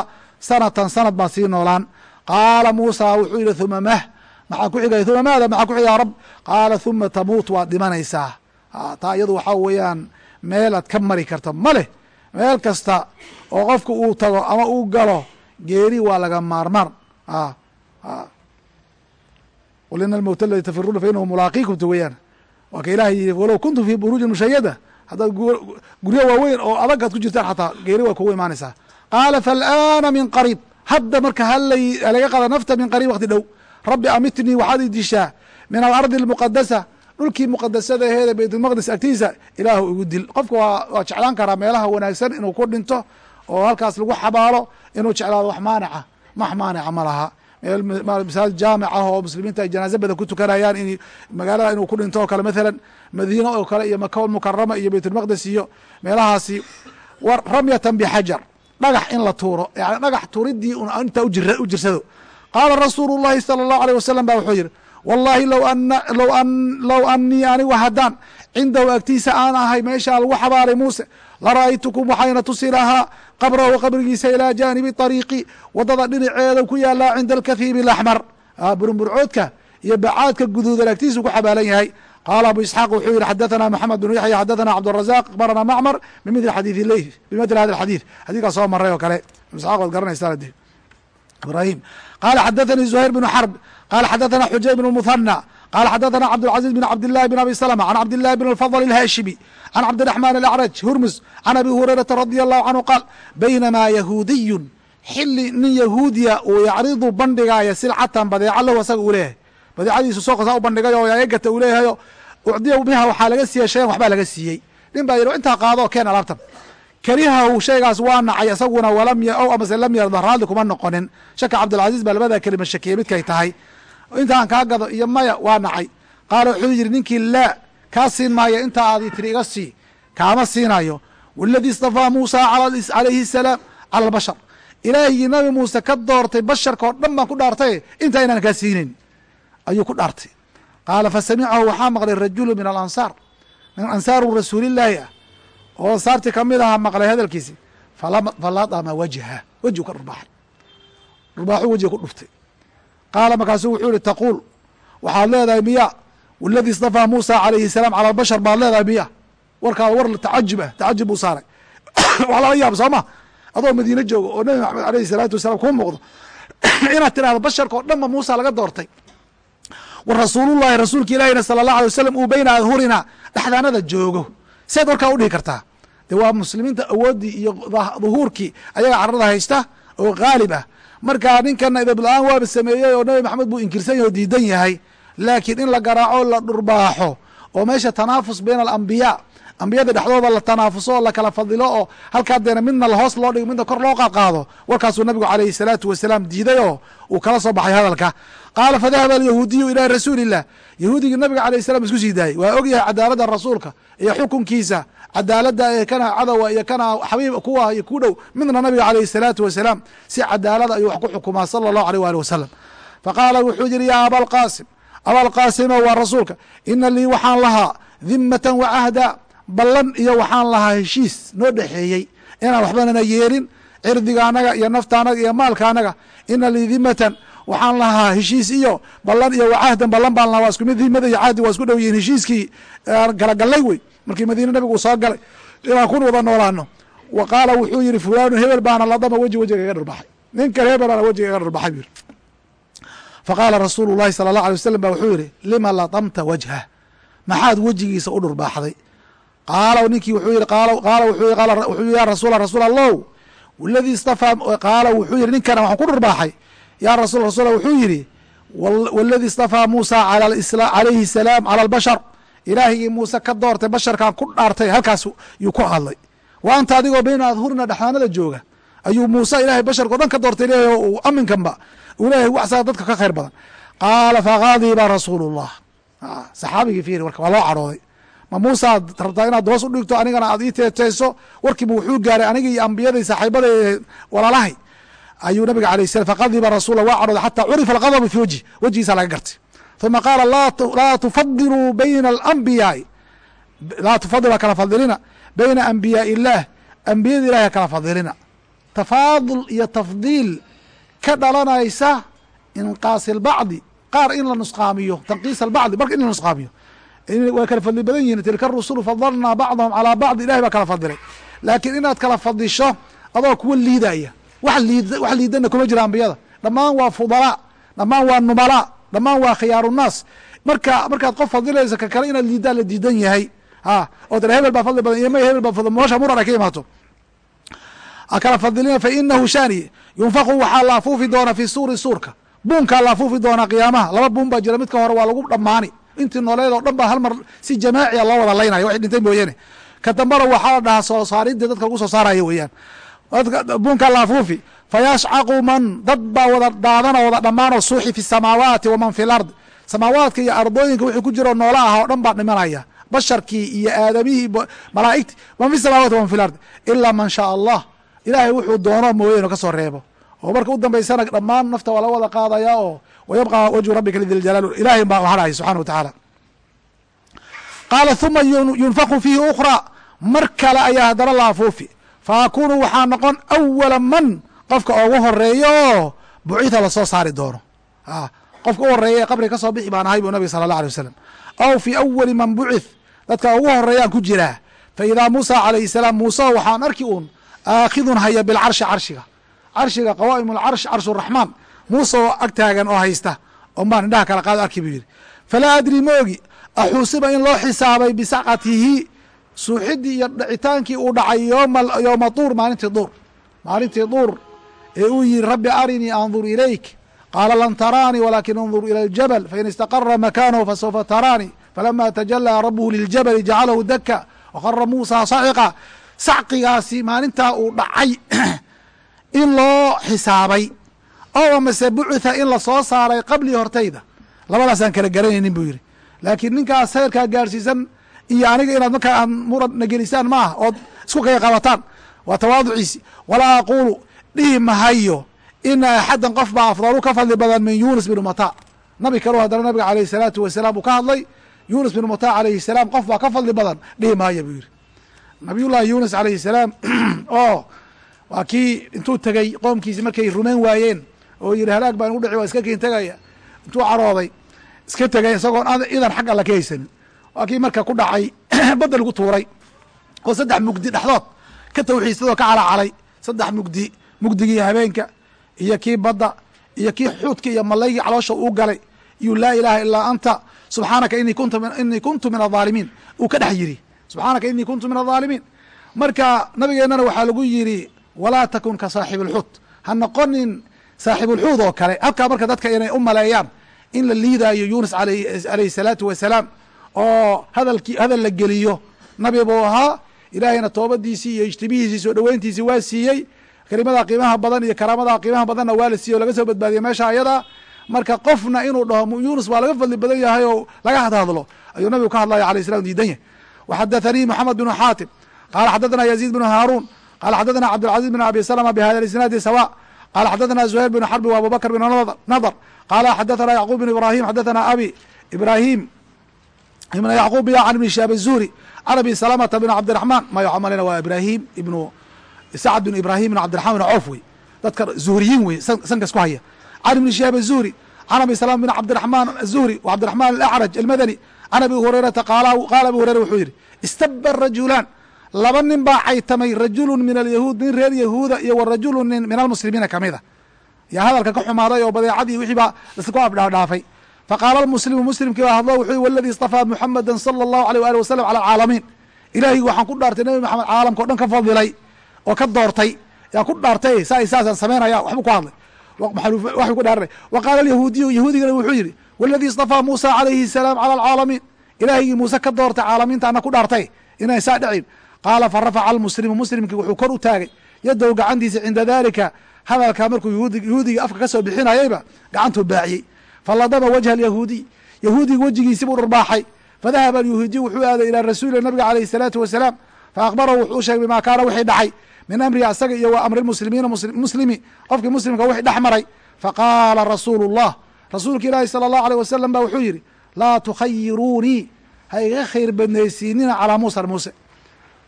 sanatan sanad baa sii noolaan. Qaala muusa wuxuu yihi huma mah maxaa ku xigay? Huma maada? Maxaa ku xigaya rab? Qaala huma tamuut waad dhimanaysaa. Taa iyadu waxaa weeyaan meel aad ka mari karto. Ma leh meel kasta oo qofka uu tago ama uu galo geeri waa laga maarmaan qul ina almowt aladi tafiruuna fa inahu mulaaqiikum ta weyaan waa ka ilahay yii walow kuntum fii buruujin mushayada haddaad guryo waaweyn oo adag aad ku jirtaan xataa geeri waa kugu imaanaysaa. Qaala faalaana min qariib. Hadda marka halaga qada nafta min qariib wakti dhow rabbi amitnii waxaad i dishaa min alardi almuqadasa dhulkii muqadasada aheede baytulmaqdis agtiisa ilaahu igu dil. Qofka waa jeclaan karaa meelaha wanaagsan inuu ku dhinto oo halkaas lagu xabaalo inuu jeclaado wax maanica wax maanica ma laha. Masaajid jaamic ah oo muslimiinta ay janaaze badan ku tukanayaan in magaalada inuu ku dhinto oo kale mathalan madiina oo kale iyo maka mukarama iyo baytulmaqdes iyo meelahaasi ramyatan bixajar dhagax in la tuuro. Yani dhagax tuuridii intaa u jirsado qaala rasuulu llahi sala allahu aleyh wasalam baa wuxuu yidhi wallaahi low annii anigu haddaan cindahu agtiisa aan ahay meeshaa lagu xabaalay muuse lara'aytukum waxayna tusi lahaa qabrahu qabrigiisa ilaa jaanibi ariiqi waddada dhinaceeda ku yaalaa cinda alkahiibi alaxmar burburcoodka iyo bacaadka guduudan agtiisu ku xabaalan yahay qaala abu isxaaq wuxuu yihi xadathana moxamed binu yaxya xadathana cabdurazaq akhbarana macmar bimili xadiidi leyth bimithli hada alxadiid xadiidkaa soo maray oo kale isxaaq waad garanaysaan ibraahim qala xadathanii zuhayr bnu xarb qala xadathana xujay bn muhanى qala xadathana cabdالcaزيز bn cabdillahi bn abi slmة can cabdillahi bn اlfضل الhaashimi can cabdiraxman alacraj hurmus can abi hurayrata radi allahu canhu qaal baynamaa yahuudiyun xili nin yahuudiya uu yacridu bandhigaaya silcatan badeeca lahu asaga uu leeyahay badeecadiisu sooqosaa u bandhigay oo yaegata uu leeyahayo ucdiya biha waxaa laga siiyey shayan waxbaa laga siiyey nin baa yidhi intaa qaado oo keen alaabtan karihahu shaygaas waa nacay isaguna o amase lam yarda raalli kuma noqonin. Shaka cabdilcaziiz baa labada kelima shakiyey midkay tahay. Intaan kaa gado iyo maya waa nacay. Qaala wuxuu yidhi ninkii laa kaa siin maayo intaa aadi tiri iga sii kaama siinayo. Waladii istafaa muusa calayhi asalaam cala albashar ilaahigii nabi muuse ka doortay basharka oo dhan baan ku dhaartay intaa inaan kaa siinayn ayuu ku dhaartay. Qaala fasamicahu waxaa maqlay rajulu min alansaar. Min ansaaru rasuulillaahi ah oo ansaartii ka mid ahaa maqlay hadalkiisi faladama wajha wejigu ka dhurbaaxay dhurbaaxu wejiga ku dhuftay qaala markaasuu wuxuu yihi taquul waxaad leedahay miya waladii istafaa muusa calayhi salaam cala albashar baad leedahay miya. Warkaada war tacajub ah tacajub buu saaray. Wax lala yaab soo ma? Adoo madiine joogo oo nabi maxamed aleyhi salaatu wasalaam kuu muuqdo. Inaad tirahdo basharka oo dhan ba muusa laga doortay. Wa rasuulullahi rasuulka ilaahina sala allah alay wasalam uu beyna adhurina dhexdaanada joogo seed warkaa udhihi kartaa. De waa muslimiinta awooddii iyo dhuhuurkii ayaga carada haysta oo haalib ah. Markaa ninkana idabla-aan waaba sameeyey oo nabi maxamed buu inkirsan yahy oo diidan yahay. Laakiin in la garaaco la dhurbaaxo oo meesha tanaafus bayna alambiyaa ambiyada dhexdooda la tanaafuso oo lakala fadilo oo halkaa deena midna lahoos loo dhigo midna kor loo qaadqaado warkaasuu nabigu calayhi salaatu wasalaam diiday oo uu kala soo baxay hadalka qaala fadahaba alyahuudiyu ilaa rasuuli illah yahuudigii nabiga alayh salam isku sii daayey waa og cadaaladda rasuulka iyo xukunkiisa. Cadaaladda ee kana cadowa iyo kana xabiib kuwa iyo ku dhow midna nabiga calayhi salaatu wasalaam si cadaalada ayuu wax ku xukumaa sala allahu aleyh waali wasalam faqaala wuxuu yihi yaa abaalqaasim abaalqaasimo waa rasuulka. Ina lii waxaan lahaa dhimatan wa cahda ballan iyo waxaan lahaa heshiis noo dhexeeyey inaan waxbanana yeelin cirdiga anaga iyo nafta iyo maalka anaga. Ina lii dhimatan waxaan lahaa heshiis iyo ballan iyo wacahdan ballan baan lahaa. Waa isku mid dhimada iyo cahdi waa isku dhow yihiin heshiiskii kala gallay wey. Markii madiine nabigu uu soo galay inaan kun wada noolaano wa qaala wuxuu yihi fulaanu hebel baana ladama weji wejiga iga dhirbaxay ninkan hebelaana wejiga iga dhirbaxay bu yiri faqaala rasuulu llahi sala allah alay wasalam ba wuxuu yihi lima ladamta wajhah maxaad wejigiisa u dhurbaaxday qaala ninkii wuxuu yihi qaala wuxuu wuxuu ya rasuula rasuul allow ladii istafaa qaala wuxuu yihi ninkana waxaan ku dhurbaaxay yaa rasul rasul wuxuu yidhi waladii istafaa muusa calayhi salaam cala albashar ilaahigii muuse ka doortay basharkan ku dhaartay halkaas yuu ku hadlay. Wa anta adigoo bayna adhurina dhexaanada jooga. Ayuu muuse ilahay basharka o dhan ka doortay leeyahy uu aminkanba. Uu leeyahay waxsaa dadka ka khayr badan. Qaala faqadiba rasuulu llah saxaabigii fiiri warka waa loo cadhooday ma muusaad rabtaa inaad hoos u dhigto anigana aad ii teeteyso warkiiba wuxuu gaaray aniga iyo ambiyaday saaxiibada walaalahay ayuu nabiga alayh salam faqadiba rasuula waa cadhooday xataa curifa alqadabu fi wajhi wejigiisa laga gartay. Uma qaala laa tufadiluu bayna alambiyaai laa tufadil ha kala fadilina bayna ambiyaai illaah ambiyada ilahi ha kala fadilina. Tafaadul iyo tafdiil ka dhalanaysa inqaasi lbacdi qaar in la nusqaamiyo tanqiis albacdi marka in la nusqaamiyo. Way kala fadli badan yihiin tilka rusulu fadalnaa bacdahum calaa bacdi ilahi baa kala fadilay. Laakiin inaad kala fadisho adoo kuwa liidaya wax liid wax liidana kuma jira ambiyada dhammaan waa fudalaa dhammaan waa numalaa dhammaan waa khiyaaru naas. Marka markaad qof fadilaysa ka kale inaad liidaa la diidan yahay. Ha oo hebel baa fadli badan iyo may hebel baa fadli moosha murar ay ka imaato. Kala fadilina fa shani yunfaqu waxaa la afuufi doona fi suuri suurka. Buunkaa la afuufi doonaa qiyaamaha. Laba buun baa jira midka hore waa lagu dhammaani. Intii nooleed oo dhan baa hal mar si jamaaciya loo wada laynaya waxay dhintay mooyaane ka dambana waxaa la dhahaa soo saaridii dadka lagu soo saaraya weeyaan buunkaa la afuufi fayashcaqu man dad baa wada daadana wada dhammaanoo suuxi fi samaawaati waman fi lard. Samaawaadka iyo ardooyinka wixii ku jiro noola ah oo dhan baa dhimanaya. Basharkii iyo aadamihii malaa'igti. Man fi samawati waman fi lard. Ilaa man shaa allah. Ilaahay wuxuu doono mooye inu ka soo reebo. Oo marka u dambaysana dhammaan nafta waa laga wada qaadaya oo wayabqa wajhu rabbika lidi ljalaal ilahay baa haraya subxana wa tacaala. Qaala huma yunfaku fiihi ukhraa mar kale ayaa haddana la afuufi fa akunu waxaa noqon awala man qofka ugu horreeya oo bucitha la soo saari doono qofka u horreeya ee qabriga ka soo bixi baan ahay buu nabig sala allah alay wasalam aw fi awali man bucith dadka ugu horeeyaan ku jiraa fa idaa muusa calayhi salaam muuse waxaan arki uun aakhidun haya bilcarshi carshiga carshiga qawaa'im alcarsh carshu raxmaan muuse oo ag taagan oo haysta on baan indhaha kala qaado arki buu yidhi falaa adri ma ogi axuusiba in loo xisaabay bisacatihi suuxidii iyo dhicitaankii uu dhacay yowma duur maalintii duur. Maalintii duur ee uu yihi rabbi arinii andur ilayk. Qaala lan taraanii walaakin andur ila aljabal. Fain istaqara makaanahu fasawfa taraanii falama tajalaa rabuhu liljabali jacalahu daka waqara muusa saciqa sacqigaasi maalintaa uu dhacay in loo xisaabay. Oo amase bucitha in la soo saaray qablii hortayda. Labadaasaan kala garanaynin buu yidhi. Laakiin ninkaas heerkaa gaarhsiisan iyo aniga inaad markaa aad murad nagelisaan ma ah ood isku kaya qabataan waa tawaaduciisi walaa aquulu dhihi mahayo ina axaddan qof baa afdalu ka fadli badan min yunis binu mata nabi kaleu haddana nabiga alayhi salaatu wasalaam uu ka hadlay yunis binu mata alayhi salaam qof baa ka fadli badan dhihi maayo buu yidhi. Nabiyullahi yunis alayhi salaam oo waa kii intuu tegey qoomkiisi markay rumayn waayeen oo yihi halaag baan igu dhici waa iska kiin tegaya intuu carooday iska tegay isagoon idan xag alla ka haysanin waa kii marka ku dhacay badda lagu tuuray oo saddex mugdi dhexdood ka tawxiidsadoo ka calacalay. Saddex mugdi mugdigii habeenka iyo kii badda iyo kii xuudka iyo malaygii caloosha uu galay. Iyo laa ilaaha ilaa anta subxaanaka inii kuntu min adaalimiin uu ka dhex yidhi subxaanaka inii kuntu min adaalimiin marka nabigeennana waxaa lagu yidhi walaa takun ka saaxibi alxuud ha noqonin saaxibulxuud oo kale. Halkaa marka dadka inay u maleeyaan in la liidaayo yunis alayhi salaatu wasalaam oo hadalkii hadal la geliyo. Nabi buu ahaa ilaahayna toobadiisii iyo ijtibihiisii soo dhoweyntiisii waa siiyey. Kelimada qiimaha badan iyo karaamada qiimaha badanna waa la siiyey o laga soo badbaadiyey meesha ayada. Marka qofna inuu dhaho yunus waa laga fadli badan yahay oo laga hadhadlo ayuu nabigu ka hadlaya alayh salam diidan yahy waxadathanii moxamed binu xaatim qaala xadathana yaziid binu haaruun qala xadathana cabdilcaziz bn abi salma bihada isnaadi sawa qala xadathana zuhayr bn xarbi wa abubakr bn nadr qala xadathana yacquub bn ibrahim xadathana abi ibrahim ibn yacquub ya can ibni shihaab azuhri can abi salamata bn cabdiraxmaan ma waxaa maleyna waa ibraahim ibnu sacd bin ibraahim ibn cabdiraxmaan ibn coof wey. Dadka zuhriyiin wey sankas ku haya. Can ibni shihaab azuhri can abi salama bin cabdiraxmaan azuhri cabdiraxmaan alacraj almadani can abi hurayrata qaala abu hureyra wuxuu yidhi istaba rajulaan laba nin baa caytamay rajulu min alyahuud nin reer yahuuda iyo wa nin min almuslimiina kamida ah. yaa hadalka ka xumaaday oo badeecadii wixii baa isku afdhaafdhaafay faqaala almuslimu muslimkii baa hadlo wuxuu waladii istafaa muxameda sala allahu aleyh waali wasalam cala alcaalamiin ilaahiy waxaan ku dhaartay nabi maxamed caalamka o dhan ka fadilay oo ka doortay yaa ku dhaartay saa saasaan samaynaya waxbuu ku hadlay waxbuu ku dhaaranay wa alyahuudiyu yahuudigana wuxuu yidhi waladii istafaa muusa calayhi salaam cala alcaalamiin ilaahigii muuse ka doortay caalamiinta ku dhaartay inay saa dhicin qaala fa rafaca almuslimu muslimkii wuxuu kor u taagay yadow gacantiisa cinda dalika hadalkaa markuu yahuudiga afka ka soo bixinayayba gacantuu baaciyey faladama wajha alyahuudiy yahuudiga wejigiisii buu dharbaaxay fadahaba alyahuudiyu wuxuu aaday ilaa rasuuli nabiga calayhi salaatu wasalaam faakbarahu wuxuu u sheegay bima kaana wixii dhacay min amrihi asaga iyo wa amri lmuslimiina muslimi qofkii muslimka wixii dhex maray faqaala rasuulu llah rasuulka ilaahi sala allahu aleyh wasalam ba wuxuu yidhi laa tukhayiruunii ha iga khayr badnaysiinina calaa muusa muuse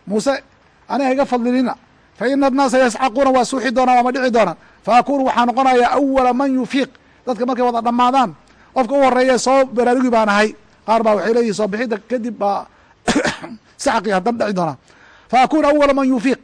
muuse ani ha iga fadlinina fa ina annaasa yascaquuna waa suuxi doonaan waama dhici doonaan fa akuunu waxaa noqonayaa awala man yufiiq dadka markay wada dhammaadaan qofka u horreeya soo baraarugi baan ahay. Qaar baa waxay leeyihiin soo bixidda kadib baa sacqi haddana dhici doonaa. Fa akuunu awala man yufiiq.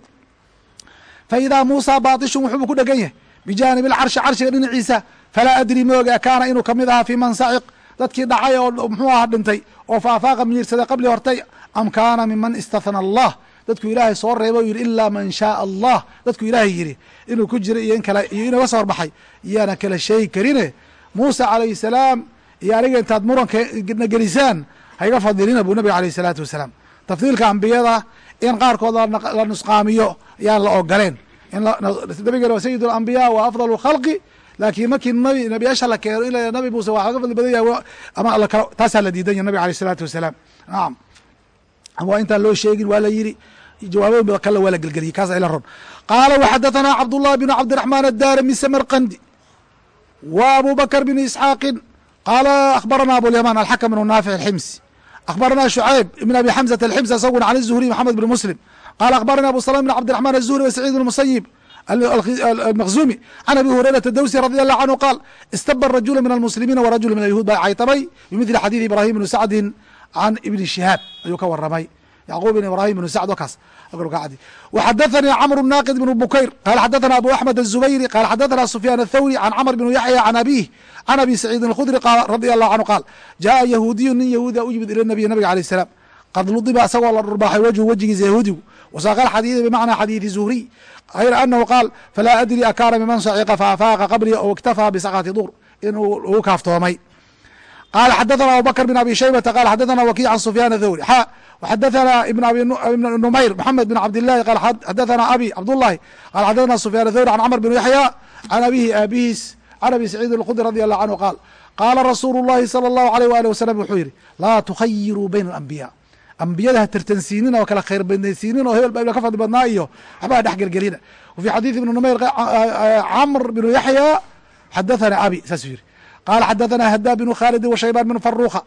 Fa idaa muusa baatishun wuxuubu ku dhegan yahay bijaanibi alcarshi carshiga dhinaciisa falaa adri mooga kaana inuu ka mid ahaa fii man saciq dadkii dhacay oo muxuu aha dhintay oo faafaaqa miirsaday qabli hortay am kaana miman istathna allah dadku ilaahay soo reeba yidhi ilaa man shaaa allah. Dadku ilaahay yidhi inuu ku jira iyo iyo inuu ga soo horbaxay iyaana kala sheegi karine. Muusa calayhi salaam iyo aniga intaad muranka gelisaan hayga fadilina buu nabiga alayh isalaatu wasalaam. Tafdiilka ambiyada in qaarkood la nusqaamiyo ayaan la ogoleen nabigana waa sayid alambiya wa afdal khalqi. Laakiin markii nabi nabiyaasha la keeno in nabi muuse waa ga fadli badan yahay ama taasaa la diidan yahy nabig alayh isalaatu wasalaam. Nacam waa intaan loo sheegin waa la yidhi jawaabooyin kale waa la gelgeliyey kaas ila ron qaala waxadaثana cabdullahi bn cabdiraxmaan addarimi samarqandi wa abu bakr bn isxaaqin qaala akhbarana abulyaman alxakm bn naafic alximsi akhbarana shucayb ibn abi xamزة alximsi isaguna can الzuhriy maxamed bn muslim qala akhbarani abu slm bn cabdiraxman الzuhri wa saciid bn musayib المkزuمي عن أbي هuريرة الdwسي رضي الله عنه قال اsتب رجuل من المسلمين ورجuل من اليهود baa caytamay بمثل xadيث إبراهيم بن سعد عن iبن شهاaب ayuu ka waramay yعقوب بن إبراهيم بن سعد kaas وxdثnي cمر الناqد بن بكير qال xdثna أبو أحمد الزبيري qال xdثna سفيان الثوري عن cمر بن يحيى عن أبيه عن أبي سعيد الخdري رضي الله عنه قال جاء يهوudiي nin yahuudia u yimid ilى النبي نبga عليه السلام qad ludiba isagoo la dhurbaaxay wجهu wejigiisa yahuudigu وsاq الxadيiث بمعنى xadيiثi زهري غayr أنhu qاal falaa adrي akaana miman sacqa faafaaqa qabri ou اktafىa بsakti dur inuu ugu kaaftoomay qال xdثna abubكر بن أbي شhيبةa qال xdثna وkيع عن سفyان الthوري xا وxdثna بن نmayr محمد بن عبداللahi qال xdثna abي cبداللahi qال xdثna سفyان الthوري عن cمر بن يحyى عن أbيهi aabihiis عن أbي سعيid الخdري رضي الله عنه qاal qاala رasuuل اللhi صلى الله عليه وaلiه وسلم wuxuu yihi laa تkhayiruu byn الأنبiyاء ambiyada ha tartansiinin oo kala khayr badnaysiinin oo hebel ba ka fadli badnaa iyo waxba ha dhex gelgelina وفي xadيث بن نmayr cمر بن يحyى xdثna abي saasuu yihi qال xdثna hdاb بن khالد وشhيبان بن فروخة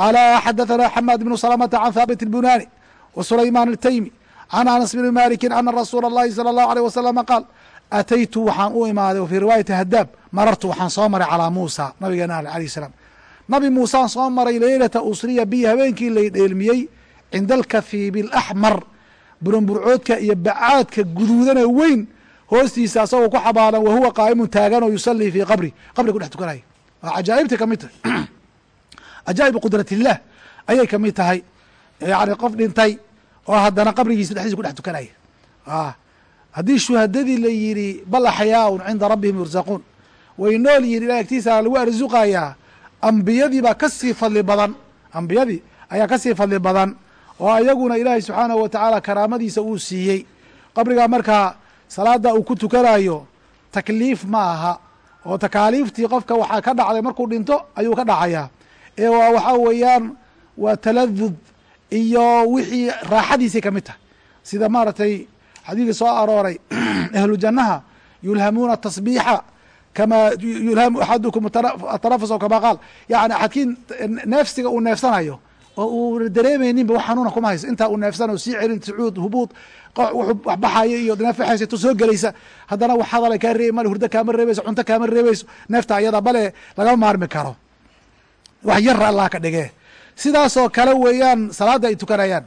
qال xdثna حmاd بن سلمة عن ثابت البناني وسليمان التيمي عن أنس بن مالك أن رsuuل اللhi صلى الله عليه وسلم qاal أتytu waxaan u imaaday في riواaيaةi hdaab marartu waxaan soo maray calىa muusى nabigeena عليه السلام nabi muusaan soo maray leylata usriya bi habeenkii lay dheelmiyey cinda alkahiibi الأxmar burunburcoodka iyo bacaadka guduudane weyn hoostiisa asagoo ku xabaalan wahuwa qaa'imu taagan oo yusalii fii qabri qabri ku dhex tukanaya waa cajaa'ibtay kamid tahay cajaa'ibu qudrat illah ayay ka mid tahay. Yani qof dhintay oo haddana qabrigiisa dhexdiisa ku dhex tukanaya. Haddii shuhadadii la yidhi bal axyaaun cinda rabbihim yursaquun way nool yihiin ilah agtiisa lagu arsuqayaa ambiyadii baa ka sii fadli badan ambiyadii ayaa ka sii fadli badan oo ayaguna ilaahay subxaanahu watacaala karaamadiisa uu siiyey. Qabrigaa markaa salaada uu ku tukanayo takliif ma aha oo takaaliiftii qofka waxaa ka dhacday markuu dhinto ayuu ka dhacayaa ee waa waxaa weeyaan waa taladud iyo wixii raaxadiisay ka mid tahay. Sida maaragtay xadiidkii soo arooray ahlu jannaha yulhamuuna tasbiixa kama yulhamu axadukum atanafus o kama qaal. Yani axadkiin neefsiga uu neefsanayo oo uu dareemayninba wax xanuuna kuma hayso intaa uu neefsanayo sii celin sucuud hubuud waxbaxayo iyo neefxaysato soo gelaysa haddana wax hadala kaa reebi male hurdo kaama reebayso cunto kaama reebayso neefta ayada bale lagama maarmi karo wax yara allah ka dhigee. Sidaasoo kale weeyaan salaada ay tukanayaan.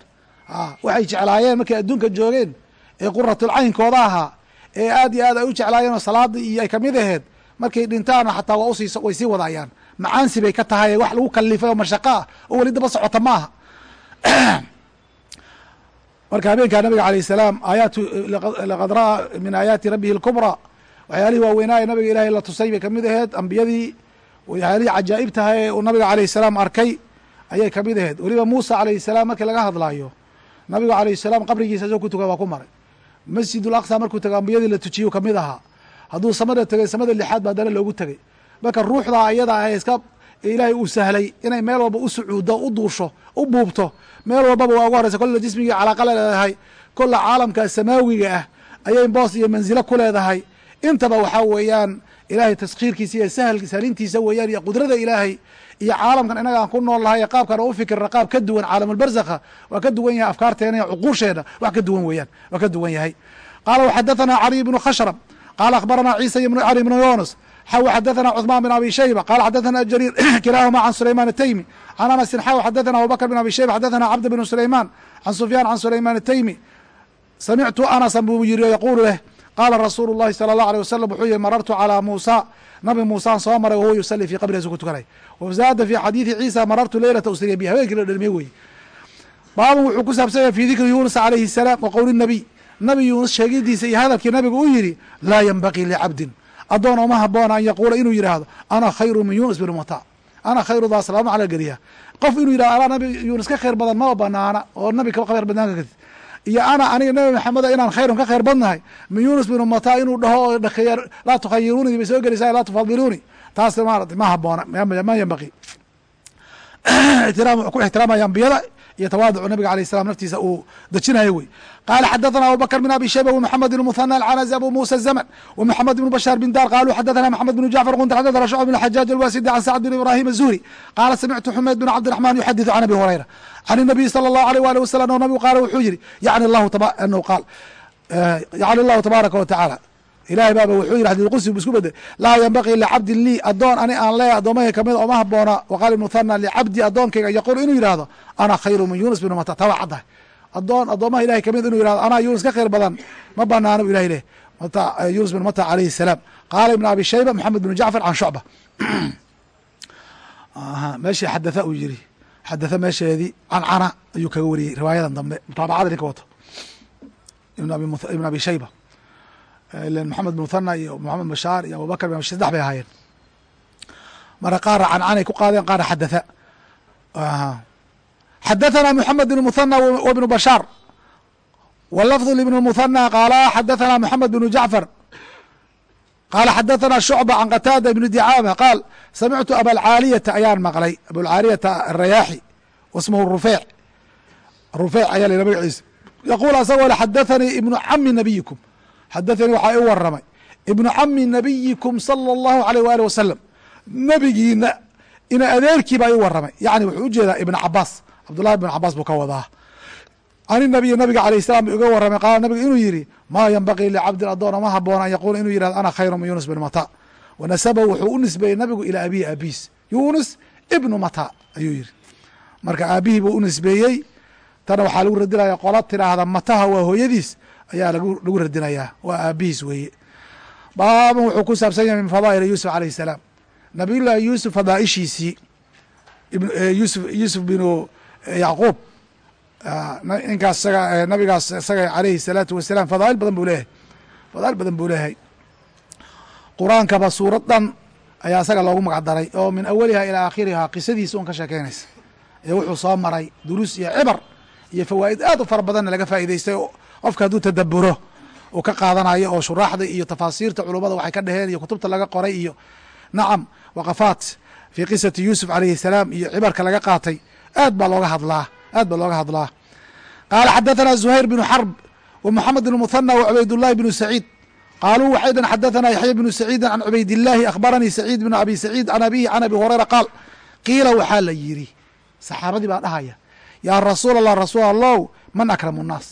Waxay jeclaayeen markay adduunka joogeen ee quratulcaynkooda ahaa ee aad iyo aad ay u jeclaayeen oo salaada iyo ay ka mid aheed markay dhintaana xataa way sii wadayaan macaansi bay ka tahay wax lagu kalifay oo mashaqo ah oo weli daba socota ma aha. Marka habeenkaa nabiga alayh salaam aayaatu laqad ra'a min aayaati rabbihi اlkubraa waxyaalihii waaweynaaye nabiga ilaahay la tusay bay ka mid aheed ambiyadii waxyaalihii cajaa'ibtaha ee uu nabiga alayh salaam arkay ayay ka mid aheed weliba muusa alayh salaam markii laga hadlaayo nabigu alayh salaam qabrigiisa isagoo ku tuka waa ku maray. Masjid ulaqsa markuu tago ambiyadii la tujiyu ka mid ahaa. Hadduu samada tegay samada lixaad ba haddana loogu tegey marka ruuxdaa ayada ah iska ilaahay uu sahlay inay meel walba u sucuuddo u duusho u buubto. Meel walbaba waa ugu horeysa kolla jismigii calaaqa la leedahay kolla caalamka samaawiga ah ayay boos iyo manzilo ku leedahay. Intaba waxaa weeyaan ilaahay taskhiirkiisa iyo sahl sahlintiisa weeyaan iyo qudrada ilaahay iyo caalamkan inaga aan ku nool lahay ee qaabkan u fikirna qaab ka duwan caalamulbarzakha waa ka duwan yahay afkaarteena iyo cuquusheena wax ka duwan weeyaan waa ka duwan yahay qaala waxadathana caliy bnu khashrab qaala akhbarana ciisa ibnu cali bnu yunus xaw xadathana cثmaan بn abi shayba qala xadathana jariir kilaahuma can sulayman الtaymi can anasin xaw xadathana abubakr bn abi shayba xadathana cabd bn sulayman can sufyaan can sulayman الtaymi samictu anasan buu yiri yaquulu leh qaala rasuulu llahi sala allah alay wasalam wuxuu yihi marartu calaa muusa nabi muusaan soo maray wahuwa yusallii fii qabri asagoo tukanay wazaada fii xadiidi ciisa marartu leylata usriya bi haweenkii la dhalmiye weeye baabun wuxuu ku saabsan yahay fii dikri yuunus calayhi salaam wa qowli nabiy nabi yuunus sheegidiisa iyo hadalkii nabigu uu yidhi laa yanbaqii licabdin addoon uma haboona an yaquula inuu yidhaahdo ana khayru min yuunus bn muta ana khayru daa salaama calaa geliya qof inuu yidhahdo anaa nabi yuunus ka khayr badan maba banaana oo nabi kaba khayr badnaan ka katid iyo ana aniga nabi maxameda inaan khayrun ka khayr badnahay min yunus bin mata inuu dhaho dhakeeya laa tukhayiruuni bay soo gelaysaa laa tufadiluuni taas maarata ma haboona ma yenbaqii ixtiraam ku ixtiraamaya ambiyada iyo tawaaducu nabiga alayh salam naftiisa uu dejinayo wey qala xadathana abubakr bn abi shayba wmxamed bn muhana alcanazi abu musa zaman wmxamed bn bashaar bin dar qaluu xadathana maxamed bn jacfar qunta xadathana shucb bn xajaaj alwasidi can sacd bn ibrahim azuhri qaala samictu xumeyd bn cabdiraxman yuxadiثu can abi hurayra can الnabiy salى اllahu alيh wali wasalam o nabigu qaala wuxuu yihi yani lahu anu qaal yani allahu tabaaraka wa tacaala ilahay baaba wuxuu yihi xadid qudsi bu isku bedel laa yenbagii licabdin lii adoon ani aan leeyahy addoomahay ka mid oma haboona waqaala ibn muthana licabdi addoonkayga. Yaquul inuu yidhaahdo ana khayru min yunus bin mata taa waa caddahay adoon addoomaha ilahay ka mid inuu yihahdo anaa yunus ka khayr badan ma banaano bu ilahay leh mata yunus bin mata alayhi salaam. Qaala ibn abi shayba maxamed bn jacfar can shucba. Meeshii xadatha uu yiri xadatha meesheedii cancana ayuu kaga wariyey riwaayadan dambe mutaabacada ninka wato. Ibn abi shayba maxamed muthana iyo maxamed bashaar iyo abubakr bin saddex bay ahaayeen marka qaara cancanay ku qaadeen qaara xadatha xadathana mxamed bn muthana wbnu bashaar wlafظ ibn muthana qaala xadathana mxamed bn jacfar qaala xadathana shucba can qataada ibni dicaama qaal samictu abalcaaliyata ayaan maqlay abulcaaliyata arayaaxi wasmhu rufeec rufeec ayaa la magaciisa yaquul asagoo le xadathanii ibnu cami nabiyikum xadathanii waxaa i waramay ibnu cami nabiyikum sala allahu aleyh waali wasalam nebigiina ina adeerkii baa i waramay yani wuxuu u jeedaa ibna cabaas cabdullahi ibn cabaas buu ka wadaa ani nabiyi nabiga alayh salaam buu iga waramay qaala nabiga inuu yidhi maa yanbaqii licabdin adoona ma haboona an yaquula inuu yihahdo ana khayru min yuunus bn mata wanasabahu wuxuu u nisbeeyey nabigu ilaa abihi aabiis yuunus ibnu mata ayuu yidhi marka aabihii buu u nisbeeyey tana waxaa lagu radilaya qola tidhaahda mataha waa hooyadiis ayaa lagu radinayaa waa aabihiis weeye. Baaban wuxuu ku saabsan yahay min fadaa'il yuusuf alayh salaam. Nabiyullahi yuusuf fadaaishiisii yusuf yuusuf binu yacquub ninkaas isaga nabigaas isaga alayhi الsalaatu wasalaam fadaa'il badan buu leeyahay. Fadaa'il badan buu leeyahay. Qur'aankaba suurad dhan ayaa isaga loogu magac daray oo min awaliha ilaa aakhiriha qisadiisa un ka sheekeynaysa ee wuxuu soo maray duruus iyo cibar iyo fawaa'id aad u fara badanna laga faa'idaystay qofka hadduu tadaburo uu ka qaadanayo oo shuraaxda iyo tafaasiirta culummada waxay ka dheheen iyo kutubta laga qoray iyo nacam waqafaat fii qisati yuusuf alayhi salaam iyo cibarka laga qaatay aad baa looga hadlaa aad baa looga hadlaa. Qaala xadathana zuhayr bnu xarb wa moxamed bn muthana wa cubaydullahi bnu saciid. Qaaluu waxay dhan xadathana yaxya bnu saciidin can cubaydillaahi akhbaranii saciid bnu abi saciid can abihi can abi hurayra qaal qiila waxaa la yidhi saxaabadii baa dhahaya yaa rasuul allah rasuul allow man akramu nnaas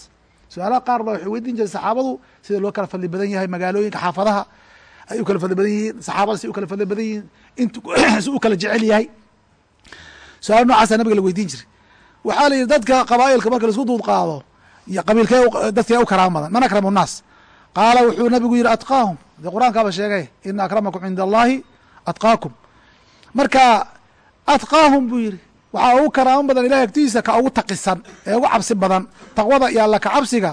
su'aalaha qaar ba waxay weydiin jireen saxaabadu sida loo kala fadli badan yahay magaalooyinka xaafadaha ay u kala fadli badan yihiin saxaabada si u kala fadli badan yihiin int si u kala jecel yahay. Su'aala noocaasa nabiga la weydiin jiray. Waxaa la yidhi dadka qabaa'ilka marka la isku duud qaado qabiilkee dadkee u karaama badan man akramu nnaas? Qaala wuxuu nabigu yihi atqaahum. Dee qur'aankaaba sheegay ina akramakum cinda allahi atqaakum. Marka atqaahum buu yidhi waxaa ugu karaamo badan ilahay agtiisa ka ugu taqisan ee ugu cabsi badan taqwada iyo alla ka cabsiga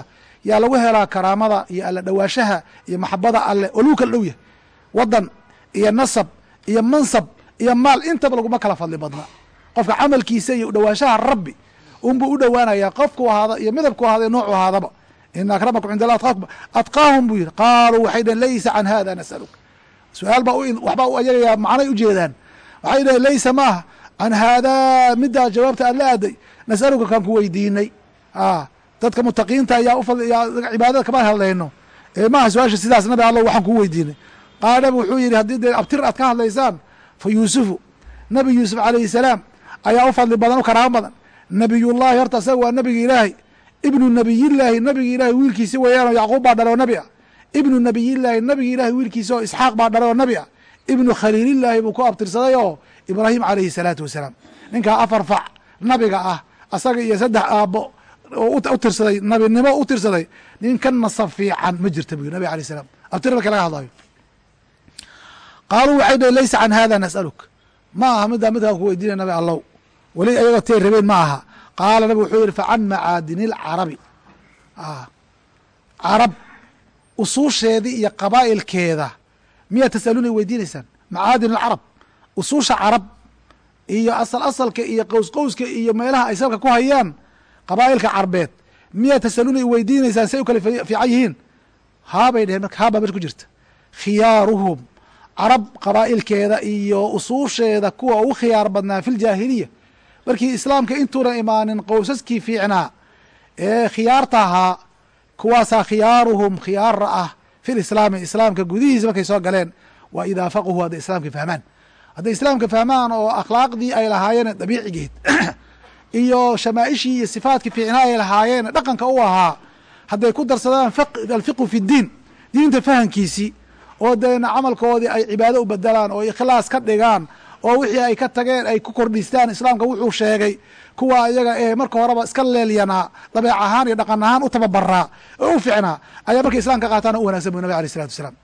yaa lagu helaa karaamada iyo alla dhowaashaha iyo maxabada alle oo lagu dhow yahay. Wadan iyo nasab iyo mansab iyo maal intaba laguma kala fadli badna. Qofka camalkiisa iyo udhowaanshaha rabbi unbuu u dhowaanayaa qofku ahaada iyo midabku ahaada iyo noocu ahaadaba. Ina akramakum cind allah atqaakum. Atqaahum buu yidhi qaaluu waxay dhaheen laysa can hada nasaluka su'aal baa waxbaa u ayagayaa macnay ujeedaan waxay dhaheen laysa maaha can haadaa middaa jawaabta aan la aaday nasaluka kaan ku weydiinay. Dadka mutaqiinta ayaa yaa cibaadada kama hadlayno. Maaha su'aasha sidaas nabi allo waxaan kuu weydiinay. Qaala wuxuu yidhi haddii dee abtir aad ka hadlaysaan fa yuusufu nabi yuusuf calayhi salaam ayaa u fadli badan u karaamo badan. Nabiyullahi horta isaga waa nabiga ilaahay ibnu nabiyillaahi nabiga ilaahay wiilkiisi weeyaanoo yacquub baa dhalay oo nabi ah ibnu nabiyillaahi nabiga ilaahay wiilkiisa oo isxaaq baa dhalay oo nabi ah ibnu khaliilillaahi buu ku abtirsaday oo ibraahim calayhi salaatu wasalaam. Ninkaa afar fac nabiga ah asaga iyo saddex aabbo u tirsaday nabinimo u tirsaday nin ka nasab fiican ma jirta bu nabig alay salam abtir marka laga hadlayo qaaluu waxay dhaheen laysa can hada nasaluk. Ma aha middaa midkaan ku weydiinay nabi allow. Weli ayaga tay rabeen ma aha. Qaala nabig wuxuu yihi facan macaadini lcarabi carab usuusheedii iyo qabaa'ilkeeda miyaa tasaluunay weydiinaysaan? Macaadin alcarab usuusha carab iyo asal asalka iyo qows qowska iyo meelaha ay salka ku hayaan qabaa'ilka carbeed. Miyaa tasaluunay weydiinaysaan say u kala fiican yihiin? Haabay dheheen marka haabaa meesha ku jirta. Khiyaaruhum. Carab qabaa'ilkeeda iyo usuusheeda kuwa ugu khiyaar badnaa fi ljaahiliya markii islaamka intuuna imaanin qowsaskii fiicnaa ee khiyaarta ahaa kuwaasaa khiyaaruhum khiyaara ah fi lislaami islaamka gudihiisa markay soo galeen waa idaa faqahu hadday islaamka fahmaan hadday islaamka fahmaan oo akhlaaqdii ay lahaayeen dabiicigeed iyo shamaaishii iyo sifaadkii fiicnaa ay lahaayeen dhaqanka u ahaa hadday ku darsadaan alfiqhu fi ddiin diinta fahankiisii oo deena camalkoodii ay cibaado u bedelaan oo ikhlaas ka dhigaan oo wixii ay ka tageen ay ku kordhistaan islaamka wuxuu sheegay kuwa ayaga ee marka horeba iska leelyanaa dabeec ahaan iyo dhaqan ahaan u tababaraa oo u ficnaa ayaa markay islaamka qaataan u wanagsan bu nabig alay isalatu wasalaam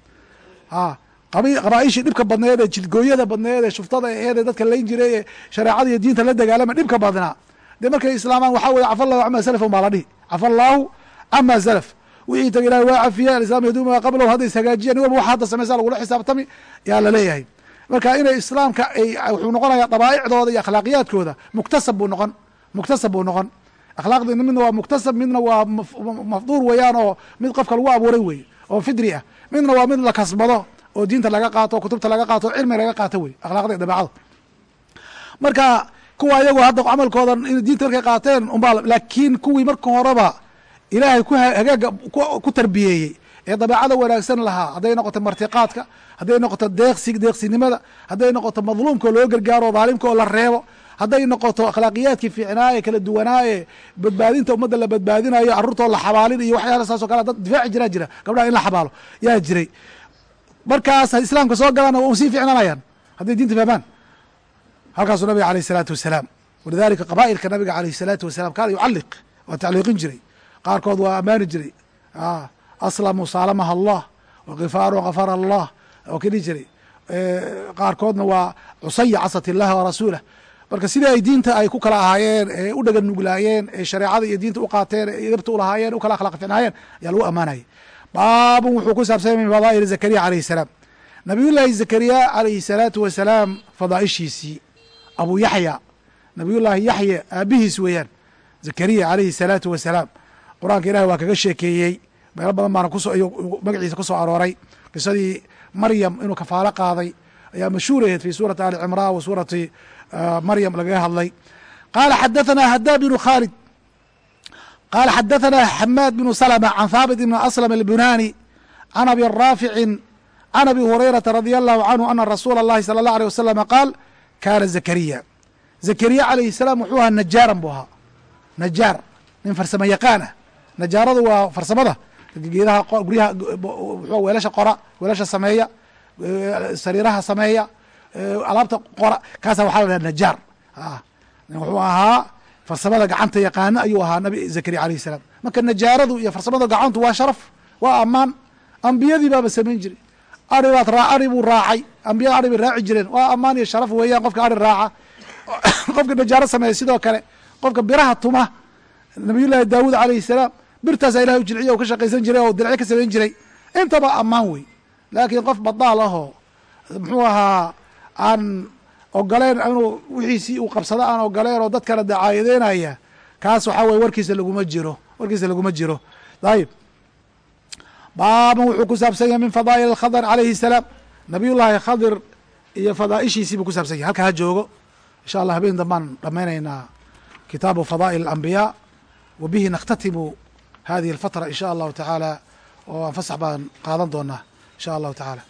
qabaaishii dhibka badneed ee jidgooyada badneed ee shuftada aheed ee dadka layn jiray ee shareecada iyo diinta la dagaalama dhibka badnaa. Dee markay islaamaan waxaa weye cafa allahu cama salaf baa la dhihi. Cafa allaahu cama salaf. Wixii tag ilahi waa cafiya alislaam yaduuma qablahu hadday ishagaajiyan waba waxa hadda samaysa lagula xisaabtami yaa la leeyahay marka inay islaamka ay wuxuu noqonayaa dabaa'icdooda iyo akhlaaqiyaadkooda muktasab buu noqon muktasab buu noqon. Akhlaaqdi midna waa muktasab midna waa mafduur weeyaan oo mid qofka lagu abuuray weye oo fidri ah. Midna waa mid la kasbado oo diinta laga qaato kutubta laga qaato cilmi laga qaato wey akhlaaqda iyo dabeecada marka kuwa ayagu hadda camalkooda in diinta markay qaateen unbaa laakiin kuwii marka horeba ilaahay ku hagaaga ku tarbiyeeyey ee dabeecada wanaagsan lahaa hadday noqoto martiqaadka hadday noqoto deeqsi deeqsinimada hadday noqoto madluumka oo loo gargaaro daalimka oo la reebo hadday noqoto akhlaaqiyaadkii fiicnaa ee kala duwanaa ee badbaadinta ummadda la badbaadinayo carruurtoo la xabaalin iyo waxyaala saas o kale dad difaaci jiraa jira gabdhaha in la xabaalo yaa jiray markaas islaamka soo galaan u sii ficnanayaan hadday diinta fahmaan. Halkaasuu nabiga alayh isalaatu wasalaam. Walidalika qabaa'ilka nabiga alayh isalaatu wasalam kaana yucaliq waa tacliiqin jiray. Qaarkood waa ammaani jiray. Aslamu saalamaha allah wakifaaru kafara allah oo ka dhihi jiray. Qaarkoodna waa cusaya casat illahi warasuulah marka sidii ay diinta ay ku kala ahaayeen ee u dhagan nuglaayeen ee shareecada iyo diinta u qaateen ee gabta u lahaayeen u kala akhlaaq ficnaayeen ayaa lagu ammaanayay baabun wuxuu ku saabsanya min fadaa'il zakariya alayhi salaam. Nabiyullaahi zakariya alayhi salaatu wasalaam fadaa'ishiisii abu yaxya nabiyullaahi yaxya aabihiis weeyaan zakariya alayhi salaatu wasalaam qur'aanka ilahi waa kaga sheekeeyey. Meelo badan baana kuso magaciisa ku soo arooray. Qisadii maryam inuu kafaalo qaaday ayaa mashhuuraheed fi suurati ali cimran wa suurati maryam lagaga hadlay. Qaala xadaثana hadaab bnu khaalid qaala xadaثana xamaad bnu slma can haabit ibn aslm albunani can abi raaficin can abi hurayrata radia allahu canhu ana rasuula اllahi salى اllah alيه waslama qaal kaana zakariya zakariya alayhi salaam wuxuu ahaa najaaran buu ahaa najaar nin farsamo yaqaan ah najaaradu waa farsamada geedaha guryaha weelasha qora weelasha sameeya sariiraha sameeya alaabta qora kaasa waxaa la dhaha najaar wuxuu ahaa farsamada gacanta yaqaano ayuu ahaa nabi zakariya alayh salaam. Marka najaaradu iyo farsamada gacantu waa sharaf waa ammaan. Ambiyadii baaba samayn jiray. Ari baad raa ari buu raacay. Ambiyada ari bay raaci jireen. Waa ammaan iyo sharaf weeyaan qofka ari raaca. Qofka najaaro sameeya sidoo kale qofka biraha tuma. Nabiyullaahi daawuud calayhi salaam birtaasaa ilahay u jilciya o ka shaqaysan jiray oo dilacyo ka samayn jiray. Intaba ammaan wey. Laakiin qof badaal ahoo muxuu ahaa aan ogoleen inuu wixiisii uu qabsado aan ogoleen oo dadkana dacaayadeynaya kaas waxaa weye warkiisa laguma jiro warkiisa laguma jiro. Ayib baaban wuxuu ku saabsan yahay min fadaa'il alkhadr calayhi salaam. Nabiyullaahi khadir iyo fadaaishiisii buu ku saabsan yahay. Halka ha joogo insha allah habeen dambaan dhammaynaynaa kitaabu fadaa'il alambiyaa wa bihi nakhtatimu hadihi alfatra in sha allahu tacaala oo aan fasax baan qaadan doonaa in sha allahu tacaala